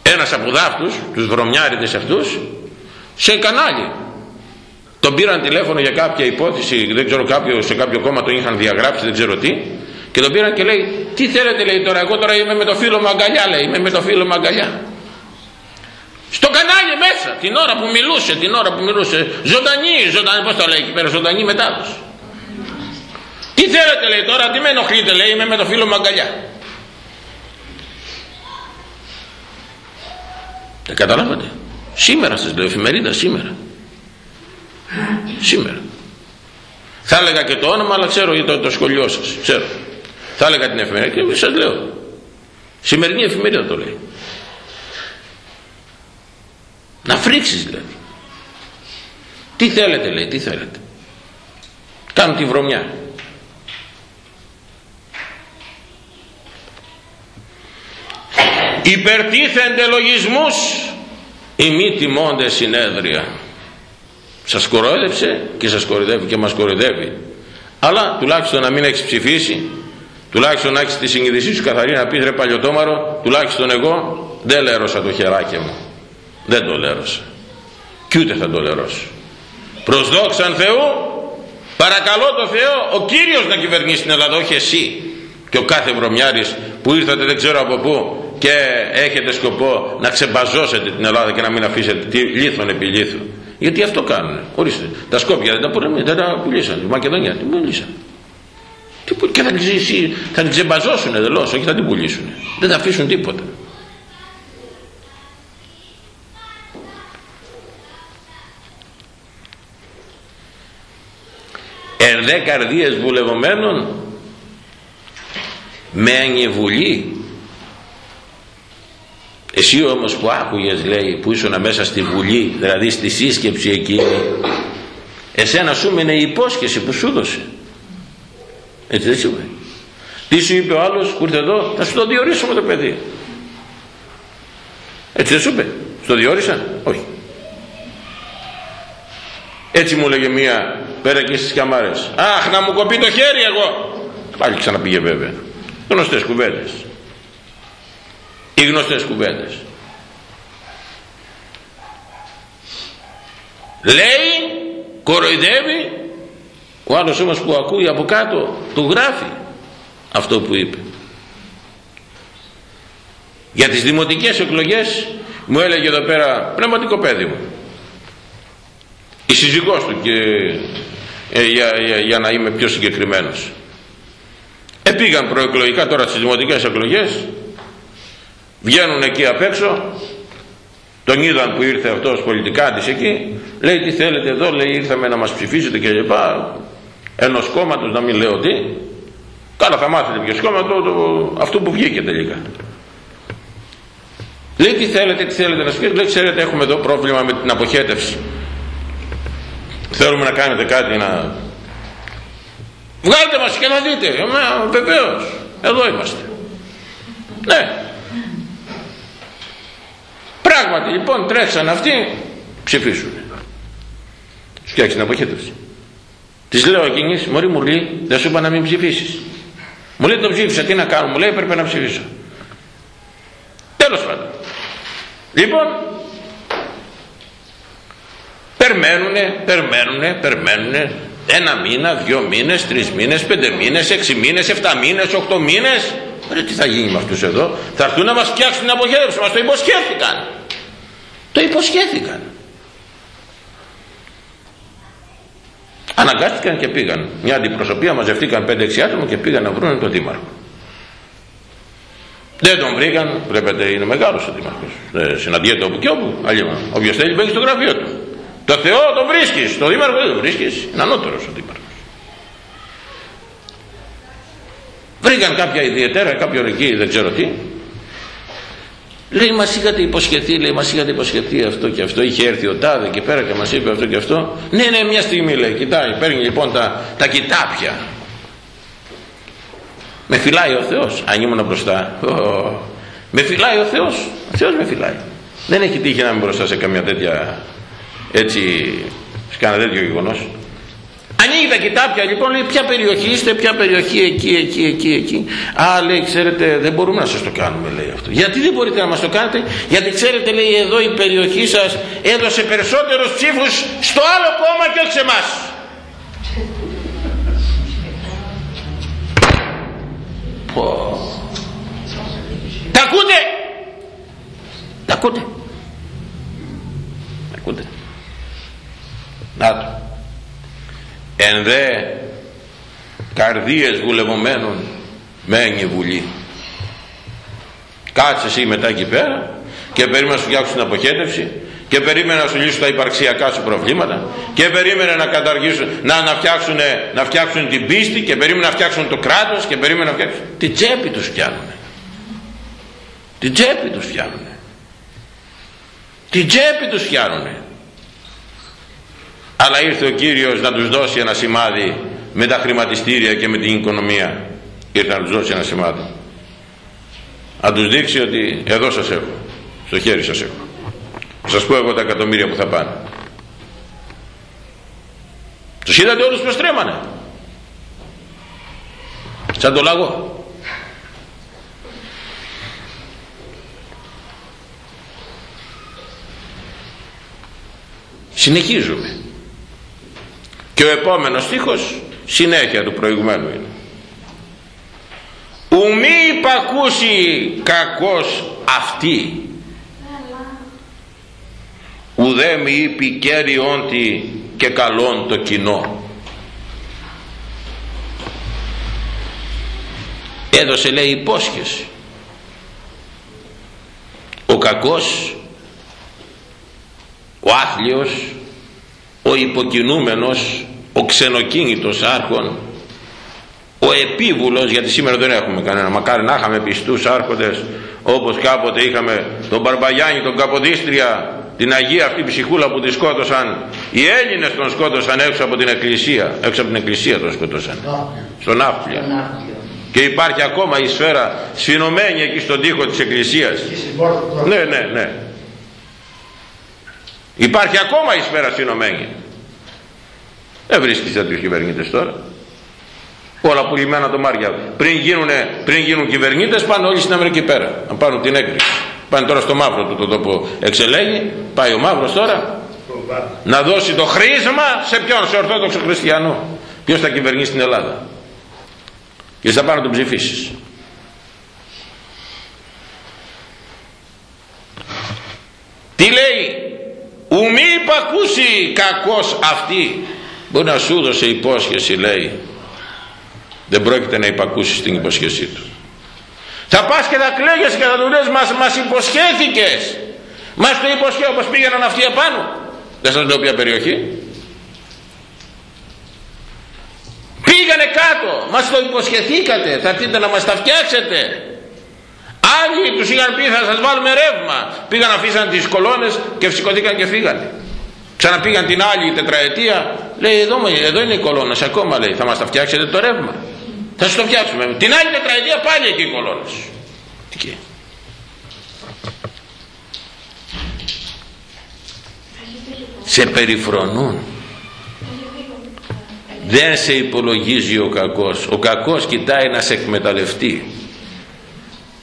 Speaker 1: Ένας από δάφτους, τους βρωμιάριδες αυτούς, σε κανάλι τον πήραν τηλέφωνο για κάποια υπόθεση, δεν ξέρω κάποιο, σε κάποιο κόμμα τον είχαν διαγράψει, δεν ξέρω τι. Και τον πήραν και λέει, τι θέλετε λέει τώρα, εγώ τώρα είμαι με το φίλο μου αγκαλιά λέει, είμαι με το φίλο μου αγκαλιά. Στο κανάλι μέσα, την ώρα που μιλούσε, την ώρα που μιλούσε, ζωντανή, ζωντανή, πώς το λέει εκεί πέρα, ζωντανή μετάδοση. Τι θέλετε λέει τώρα, τι με ενοχλείτε λέει, είμαι με το φίλο μου αγκαλιά. Δεν καταλάβατε. Σήμερα σας λέω εφημερίδα, σήμερα. Σήμερα. Θα έλεγα και το όνομα, αλλά ξέρω για το, το σχολείο σας. Ξέρω. Θα έλεγα την εφημερίδα και σας λέω. Σημερινή εφημερίδα το λέει. Να φρίξεις δηλαδή. Τι θέλετε λέει, τι θέλετε. Κάνουν τη βρωμιά. Υπερτίθενται λογισμούς οι μη τιμώντες συνέδρια. Σας κοροϊδεύσε και σας κοροϊδεύει και μας κοροϊδεύει. Αλλά τουλάχιστον να μην έχεις ψηφίσει, τουλάχιστον να έχεις τη συνειδησή σου καθαρή να πεις ρε παλιωτόμαρο, τουλάχιστον εγώ δεν λέρωσα το χεράκι μου. Δεν το λέρωσα. Κι ούτε θα το λερώσω. Προς δόξαν Θεού, παρακαλώ το Θεό, ο Κύριος να κυβερνήσει την Ελλάδα, όχι εσύ και ο κάθε βρωμιάρης που ήρθατε δεν ξέρω από πού και έχετε σκοπό να ξεμπαζώσετε την Ελλάδα και να μην αφήσετε τη λίθον επί λίθου. Γιατί αυτό κάνουν. Ορίστε. Τα Σκόπια δεν τα, πουλήσαν, δεν τα πουλήσαν. Η Μακεδονία την πουλήσαν. Και θα την, θα την ξεμπαζώσουν εντελώς, όχι θα την πουλήσουν. Δεν θα αφήσουν τίποτα. Ερδέ καρδίες βουλευομένων με ανεβουλή εσύ όμως που άκουγες λέει που ήσουν μέσα στη βουλή δηλαδή στη σύσκεψη εκείνη εσένα σου μείνε η υπόσχεση που σου έδωσε έτσι δεν σου είπε τι σου είπε ο άλλος που ήρθε εδώ θα σου το διορίσουμε το παιδί. Έτσι δεν σου είπε. Στο διόρισαν; Όχι. Έτσι μου λέγε μία πέρα εκεί στις καμάρες. Αχ να μου κοπεί το χέρι εγώ. Πάλι ξαναπήγε βέβαια. Γνωστές κουβέντες οι γνωστές κουβέντες. Λέει κοροϊδεύει ο άλλος όμως που ακούει από κάτω του γράφει αυτό που είπε. Για τις δημοτικές εκλογές μου έλεγε εδώ πέρα πνευματικό παιδί μου. Η σύζυγός του και ε, για, για, για, να είμαι πιο συγκεκριμένος. Επήγαν προεκλογικά τώρα στις δημοτικές εκλογές βγαίνουν εκεί απ' έξω. Τον είδαν που ήρθε αυτός πολιτικάτης εκεί. Λέει τι θέλετε εδώ; Λέει ήρθαμε να μας ψηφίσετε και λοιπά. Ενός κόμματος να μην λέω τι καλά θα μάθετε ποιος κόμμα το, το, αυτό που βγήκε τελικά λέει τι θέλετε τι θέλετε να σκέφτετε λέει ξέρετε έχουμε εδώ πρόβλημα με την αποχέτευση. Θέλουμε να κάνετε κάτι να βγάλτε μας και να δείτε. Ε, βεβαίως εδώ είμαστε. Ναι Πράγματι λοιπόν τρέξαν αυτοί ψηφίσουν. Φτιάξει την αποχέτευση. Της λέω εκείνης, Μωρή μου λέει, δεν σου είπα να μην ψηφίσεις. Μου λέει το ψήφισα, τι να κάνω, μου λέει έπρεπε να ψηφίσω. Τέλος πάντων. Λοιπόν, περιμένουνε, περιμένουνε, περιμένουνε ένα μήνα, δύο μήνες, τρεις μήνες, πέντε μήνες, έξι μήνες, εφτά μήνες, οχτώ μήνες. Ρε τι θα γίνει με αυτούς εδώ, θα έρθουν να μας φτιάξουν την αποχέτευση, μας το υποσχέθηκαν. Το υποσχέθηκαν. Αναγκάστηκαν και πήγαν. Μια αντιπροσωπεία μαζευτήκαν 5-6 άτομα και πήγαν να βρουν τον Δήμαρχο. Δεν τον βρήκαν, βλέπετε είναι μεγάλος ο Δήμαρχος. Ε, συναντιέται όπου και όπου. Αλλιώς, όποιος θέλει μπαίνει στο γραφείο του. Το Θεό τον βρίσκεις, το Δήμαρχο δεν τον βρίσκεις, είναι ανώτερος ο Δήμαρχος. Βρήκαν κάποια ιδιαίτερα, κάποιον εκεί δεν ξέρω τι, Λέει μας είχατε υποσχεθεί, λέει μας είχατε υποσχεθεί αυτό και αυτό, είχε έρθει ο Τάδε και πέρα και μας είπε αυτό και αυτό. Ναι, ναι, μια στιγμή λέει, κοιτάει, παίρνει λοιπόν τα, τα κοιτάπια. Με φυλάει ο Θεός, αν ήμουν μπροστά. Με φυλάει ο Θεός, ο Θεός με φυλάει. Δεν έχει τύχει να είμαι μπροστά σε καμιά τέτοια, έτσι, σε κανένα τέτοιο γεγονός. Ανοίγει τα κοιτάπια λοιπόν λέει ποια περιοχή είστε, ποια περιοχή εκεί, εκεί, εκεί, εκεί. Α λέει ξέρετε δεν μπορούμε να σας το κάνουμε λέει αυτό. Γιατί δεν μπορείτε να μας το κάνετε, γιατί ξέρετε λέει εδώ η περιοχή σας έδωσε περισσότερους ψήφους στο άλλο κόμμα και όχι σε εμάς. Τα ακούτε! Τα ακούτε! Τα ακούτε! Να το εν δε καρδίες βουλευωμένων μένει βουλή. Κάτσε εσύ μετά εκεί πέρα και περίμενε να σου φτιάξουν την αποχέτευση και περίμενε να σου λύσουν τα υπαρξιακά σου προβλήματα και περίμενε να καταργήσουν να, να, φτιάξουν, να φτιάξουν την πίστη και περίμενε να φτιάξουν το κράτος και περίμενε να φτιάξουν. Την τσέπη τους φτιάνουν την τσέπη τους φτιάνουν την τσέπη τους φτιάνουν αλλά ήρθε ο Κύριος να τους δώσει ένα σημάδι με τα χρηματιστήρια και με την οικονομία. Ήρθε να τους δώσει ένα σημάδι. Να τους δείξει ότι εδώ σας έχω στο χέρι σας έχω. Σας πω εγώ τα εκατομμύρια που θα πάνε. Τους είδατε όλους πως τρέμανε. Σαν το λαγό. Συνεχίζουμε και ο επόμενος στίχος συνέχεια του προηγουμένου είναι. Ουμή υπακούσει κακός αυτή. Ουδέ μη είπε κέριόντι και καλόν το κοινό έδωσε λέει υπόσχεση. Ο κακός ο άθλιος ο υποκινούμενος ο ξενοκίνητος άρχον ο επίβουλος γιατί σήμερα δεν έχουμε κανένα μακάρι να είχαμε πιστούς άρχοντες όπως κάποτε είχαμε τον Μπαρμπαγιάννη τον Καποδίστρια την Αγία αυτή ψυχούλα που τη σκότωσαν οι Έλληνες τον σκότωσαν έξω από την εκκλησία έξω από την εκκλησία τον σκότωσαν στον Άφλιο και υπάρχει ακόμα η σφαίρα σφινωμένη εκεί στον τοίχο της εκκλησίας. Ναι ναι ναι. Υπάρχει ακόμα η σφαίρα σφινωμένη δεν βρίσκεις τέτοιους κυβερνήτες τώρα. Όλα πουλημένα το Μάρια. Πριν, γίνουνε, πριν γίνουν κυβερνήτες πάνε όλοι στην Αμερική πέρα. Να πάρουν την έκρηξη πάνε τώρα στο μαύρο του το τόπο εξελέγει. Πάει ο μαύρος τώρα. Να δώσει το χρήσμα σε ποιον σε ορθόδοξο χριστιανό. Ποιος θα κυβερνήσει στην Ελλάδα. Και θα πάει να τον ψηφίσεις. Τι λέει; Ουμή υπακούσει κακός αυτή μπορεί να σου δώσε υπόσχεση λέει. Δεν πρόκειται να υπακούσεις την υποσχεσή του. Θα πας και θα κλαίγεσαι και θα του λες μας, μας υποσχέθηκες μας το υποσχέ όπως πήγαιναν αυτοί επάνω. Δεν σας λέω ποια περιοχή. Πήγανε κάτω. Μας το υποσχεθήκατε. Θα έρθετε να μας τα φτιάξετε άλλοι τους είχαν πει θα σας βάλουμε ρεύμα πήγαν αφήσαν τις κολόνες και φυσικοθήκαν και φύγανε ξαναπήγαν την άλλη τετραετία λέει εδώ, εδώ είναι οι κολόνες ακόμα λέει θα μας τα φτιάξετε το ρεύμα θα σου το φτιάξουμε την άλλη τετραετία πάλι εκεί οι κολόνες εκεί. σε περιφρονούν. Δεν σε υπολογίζει ο κακός. Ο κακός κοιτάει να σε εκμεταλλευτεί.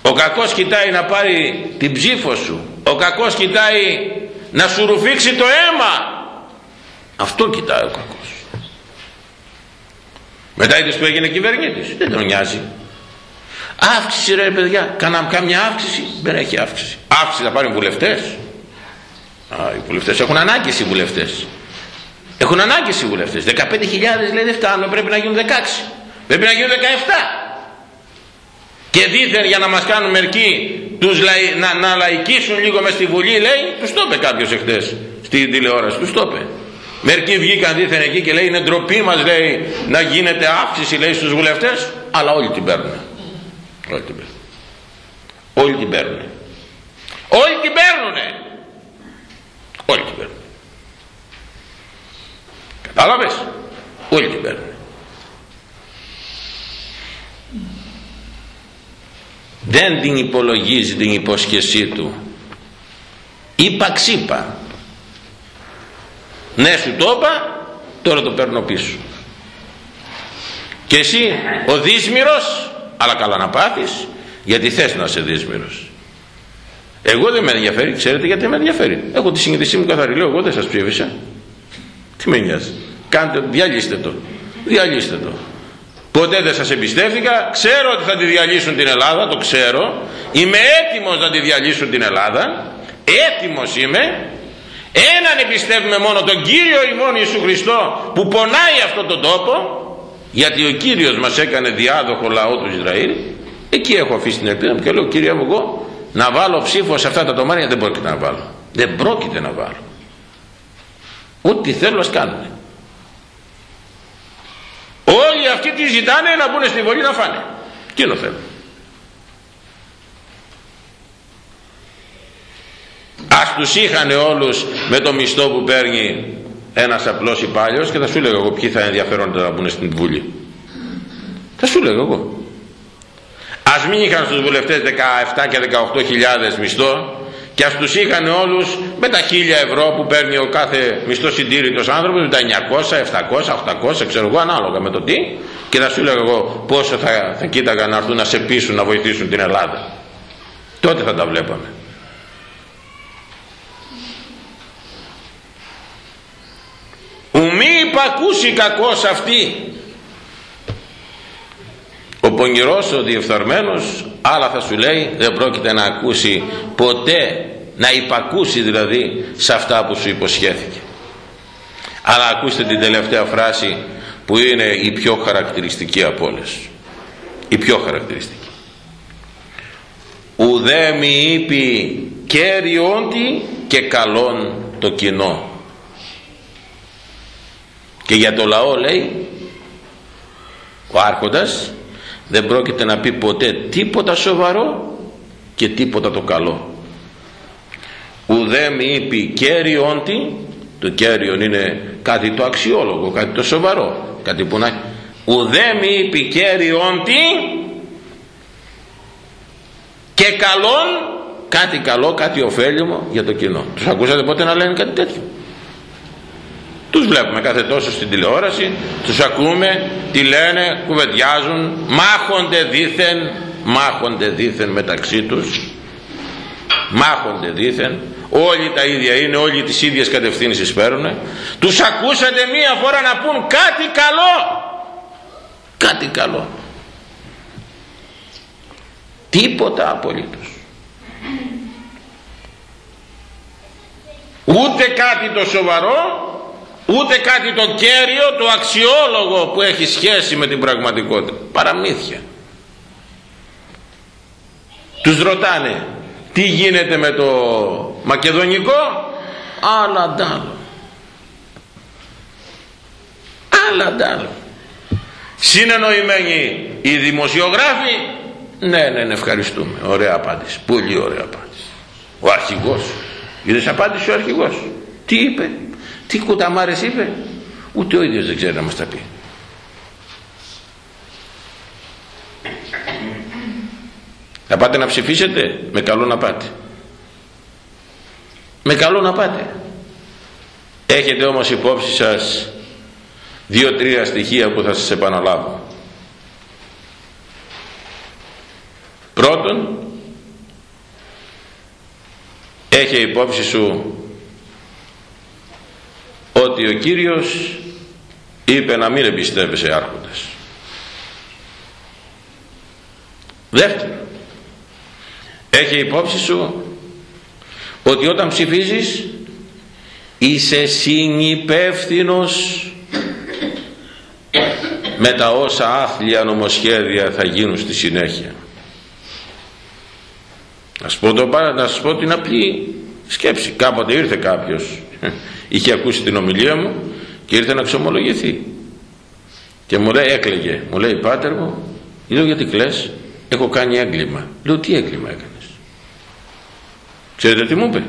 Speaker 1: Ο κακός κοιτάει να πάρει την ψήφο σου. Ο κακός κοιτάει να σου ρουφήξει το αίμα. Αυτό κοιτάει ο κακός. Μετά είδες που έγινε κυβερνήτης. Δεν τον νοιάζει. Αύξηση ρε παιδιά. Κάναμε κάμια αύξηση. Δεν έχει αύξηση. Αύξηση θα πάρουν βουλευτές. Α, οι βουλευτές έχουν ανάγκη οι βουλευτές. Έχουν ανάγκη οι βουλευτές. 15.000 λέει δεν φτάνουν πρέπει να γίνουν 16 πρέπει να γίνουν 17 και δίθεν για να μας κάνουν μερικοί τους να, να λαϊκίσουν λίγο μες στη Βουλή λέει τους το είπε κάποιος εχθές στην τηλεόραση τους το είπε Μερικοί βγήκαν δίθεν εκεί και λέει είναι ντροπή μας λέει να γίνεται αύξηση λέει στους βουλευτές αλλά όλοι την παίρνουν. Όλοι την παίρνουν. Όλοι την παίρνουν. Όλοι την παίρνουνε. Όλοι την παίρνουν. Κατάλαβες; Όλοι την παίρνουν. Δεν την υπολογίζει την υπόσχεσή του. Είπα ξύπα. Ναι σου το είπα τώρα το παίρνω πίσω. Και εσύ ο δύσμυρος αλλά καλά να πάθεις γιατί θες να είσαι δύσμυρος. Εγώ δεν με ενδιαφέρει ξέρετε γιατί με ενδιαφέρει. Έχω τη συνείδησή μου καθαρή λέω εγώ δεν σας ψήφισα. Τι με νοιάζει. Κάντε διαλύστε το. Διαλύστε το ποτέ δεν σας εμπιστεύτηκα. Ξέρω ότι θα τη διαλύσουν την Ελλάδα το ξέρω. Είμαι έτοιμος να τη διαλύσουν την Ελλάδα. Έτοιμος είμαι. Έναν εμπιστεύουμε μόνο τον Κύριο ημών Ιησού Χριστό που πονάει αυτόν τον τόπο γιατί ο Κύριος μας έκανε διάδοχο λαό του Ισραήλ. Εκεί έχω αφήσει την ελπίδα μου και λέω Κύριε μου εγώ να βάλω ψήφο σε αυτά τα τομάρια δεν πρόκειται να βάλω. Δεν πρόκειται να βάλω. Ό,τι θέλω ας κάνουμε όλοι αυτοί τι ζητάνε να μπουν στη βολή να φάνε. Τι είναι θέλω ας τους είχαν όλους με το μισθό που παίρνει ένας απλός υπάλληλος και θα σου λέγω εγώ ποιοι θα ενδιαφέρονται να μπουν στην Βουλή. Θα σου λέγω εγώ. Ας μην είχαν στους βουλευτές 17 και 18 χιλιάδες μισθό και ας τους είχαν όλους με τα 1000 ευρώ που παίρνει ο κάθε μισθός συντήρητος άνθρωπος με τα 900, 700, 800 ξέρω εγώ ανάλογα με το τι. Και θα σου λέγω εγώ πόσο θα, θα κοίταγαν να έρθουν να σε πείσουν να βοηθήσουν την Ελλάδα. Τότε θα τα βλέπαμε. Ουμή υπακούσει κακός αυτή ο πονηρός ο διεφθαρμένος άλλα θα σου λέει δεν πρόκειται να ακούσει ποτέ να υπακούσει δηλαδή σε αυτά που σου υποσχέθηκε. Αλλά ακούστε την τελευταία φράση που είναι η πιο χαρακτηριστική από όλες. Η πιο χαρακτηριστική. Ουδέ μη είπει κέριόντι και καλόν το κοινό και για το λαό λέει ο άρχοντας δεν πρόκειται να πει ποτέ τίποτα σοβαρό και τίποτα το καλό. Ουδέ μη είπε κέριόντι το κέριον είναι κάτι το αξιόλογο κάτι το σοβαρό κάτι που να ουδέ μη είπε κέριόντι και καλόν κάτι καλό κάτι ωφέλιμο για το κοινό. Τους ακούσατε πότε να λένε κάτι τέτοιο; Τους βλέπουμε κάθε τόσο στην τηλεόραση τους ακούμε τι λένε κουβεντιάζουν μάχονται δήθεν μάχονται δήθεν μεταξύ τους. Μάχονται δήθεν. Όλοι τα ίδια είναι όλοι τις ίδιες κατευθύνσεις παίρνουν τους ακούσατε μία φορά να πούν κάτι καλό. Κάτι καλό. Τίποτα απολύτως. Ούτε κάτι το σοβαρό ούτε κάτι το κέριο, το αξιόλογο που έχει σχέση με την πραγματικότητα. Παραμύθια. Τους ρωτάνε τι γίνεται με το μακεδονικό, άλλα αντάλλο. Άλλα αντάλλο. Συνεννοημένοι οι δημοσιογράφοι, ναι, ναι, ναι, ευχαριστούμε. Ωραία απάντηση. Πολύ ωραία απάντηση. Ο αρχηγός. Είδες απάντηση ο αρχηγός. Τι είπε; Τι κουταμάρες είπε, ούτε ο ίδιος δεν ξέρει να μας τα πει. Θα πάτε να ψηφίσετε, με καλό να πάτε. Με καλό να πάτε. Έχετε όμως υπόψη σας δύο-τρία στοιχεία που θα σας επαναλάβω. Πρώτον, έχει υπόψη σου ότι ο Κύριος είπε να μην εμπιστεύεσαι άρχοντας. Δεύτερο, έχει υπόψη σου ότι όταν ψηφίζεις είσαι συνυπεύθυνος με τα όσα άθλια νομοσχέδια θα γίνουν στη συνέχεια. Να σου πω, το, να σας πω την απλή σκέψη. Κάποτε ήρθε κάποιος είχε ακούσει την ομιλία μου και ήρθε να ξομολογηθεί. Και μου λέει έκλαιγε. Μου λέει πάτερ μου λέω γιατί κλαις; Έχω κάνει έγκλημα λέω τι έγκλημα έκανες; Ξέρετε τι μου είπε;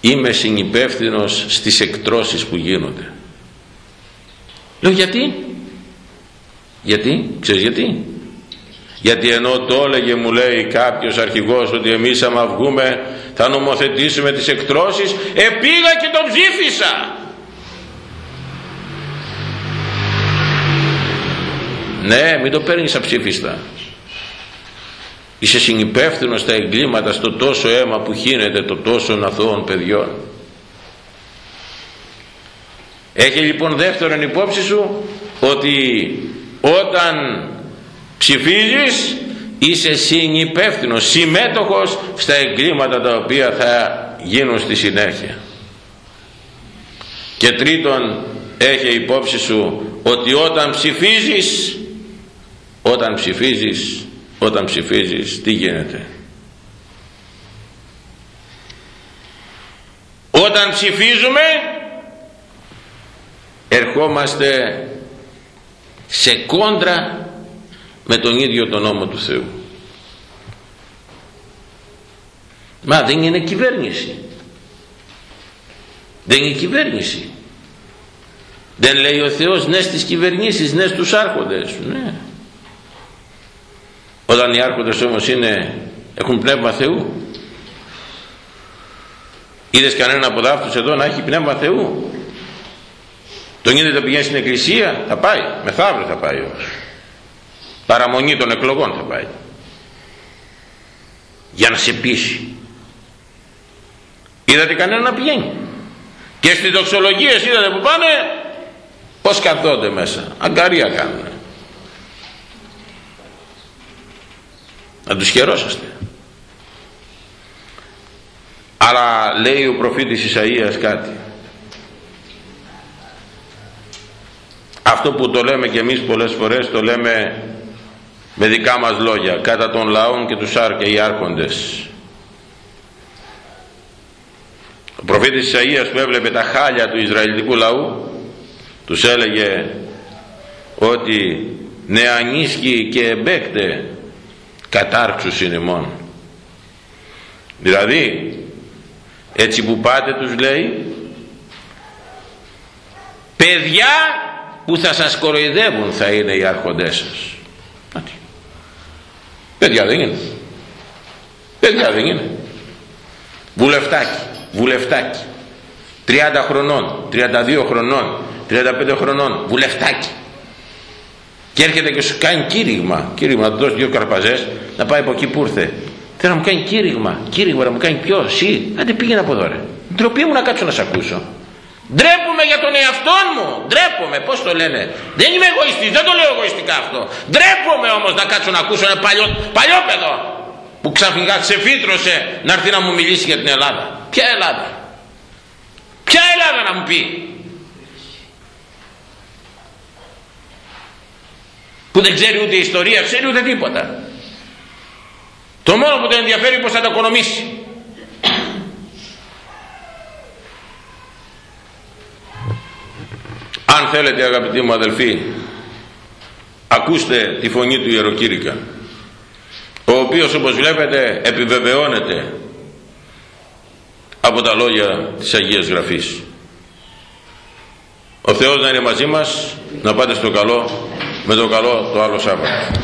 Speaker 1: Είμαι συνυπεύθυνος στις εκτρώσεις που γίνονται λέω γιατί; Γιατί; Ξέρεις γιατί; Γιατί ενώ το έλεγε μου λέει κάποιος αρχηγός ότι εμείς άμα βγούμε θα νομοθετήσουμε τις εκτρώσεις. Επήγα και τον ψήφισα. Ναι μην το παίρνεις αψήφιστα. Είσαι συνυπεύθυνος στα εγκλήματα στο τόσο αίμα που χύνεται το τόσο αθώων παιδιών. Έχει λοιπόν δεύτερον υπόψη σου ότι όταν ψηφίζεις είσαι συνυπεύθυνος, συμμέτοχος στα εγκλήματα τα οποία θα γίνουν στη συνέχεια. Και τρίτον έχει υπόψη σου ότι όταν ψηφίζεις όταν ψηφίζεις όταν ψηφίζεις τι γίνεται; Όταν ψηφίζουμε ερχόμαστε σε κόντρα με τον ίδιο τον νόμο του Θεού. Μα δεν είναι κυβέρνηση. Δεν είναι κυβέρνηση. Δεν λέει ο Θεός ναι στις κυβερνήσεις ναι στους άρχοντες. Ναι. Όταν οι άρχοντες όμως είναι έχουν πνεύμα Θεού είδες κανένα από αυτούς εδώ να έχει πνεύμα Θεού; Τον είδε να πηγαίνει στην εκκλησία θα πάει μεθαύριο θα πάει όμως παραμονή των εκλογών θα πάει. Για να σε πείσει. Είδατε κανένα να πηγαίνει. Και στις δοξολογίες είδατε που πάνε πως καθόνται μέσα. Αγκαρία κάνουν. Να τους χαιρόσαστε. Αλλά λέει ο προφήτης Ισαΐας κάτι. Αυτό που το λέμε και εμείς πολλές φορές το λέμε με δικά μας λόγια κατά των λαών και τους άρ και οι άρχοντες. Ο προφήτης Ισαΐας που έβλεπε τα χάλια του Ισραηλιτικού λαού τους έλεγε ότι νεανίσκοι και εμπέκτε κατάρξους είναι μόνο δηλαδή έτσι που πάτε τους λέει παιδιά που θα σας κοροϊδεύουν θα είναι οι άρχοντές σας παιδιά δεν είναι. Παιδιά δεν είναι. Βουλευτάκι βουλευτάκι. 30 χρονών 32 χρονών 35 χρονών βουλευτάκι. Και έρχεται και σου κάνει κήρυγμα. Κήρυγμα να του δώσει δύο καρπαζές να πάει από εκεί που ήρθε. Θέλω να μου κάνει κήρυγμα κήρυγμα να μου κάνει ποιος εσύ. Άντε πήγαινε από εδώ ρε. Ντροπή μου να κάτσω να σε ακούσω Ντρέπομαι για τον εαυτό μου. Ντρέπομαι. Πώς το λένε. Δεν είμαι εγωιστής. Δεν το λέω εγωιστικά αυτό. Ντρέπομαι όμως να κάτσω να ακούσω ένα παλιό, παλιό παιδό που ξαφνικά ξεφύτρωσε να έρθει να μου μιλήσει για την Ελλάδα. Ποια Ελλάδα; Ποια Ελλάδα να μου πει; Που δεν ξέρει ούτε ιστορία, ξέρει ούτε τίποτα. Το μόνο που τον ενδιαφέρει πως θα τα οικονομήσει. Αν θέλετε αγαπητοί μου αδελφοί ακούστε τη φωνή του Ιεροκήρυκα ο οποίος όπως βλέπετε επιβεβαιώνεται από τα λόγια της Αγίας Γραφής. Ο Θεός να είναι μαζί μας να πάτε στο καλό με το καλό το άλλο Σάββατο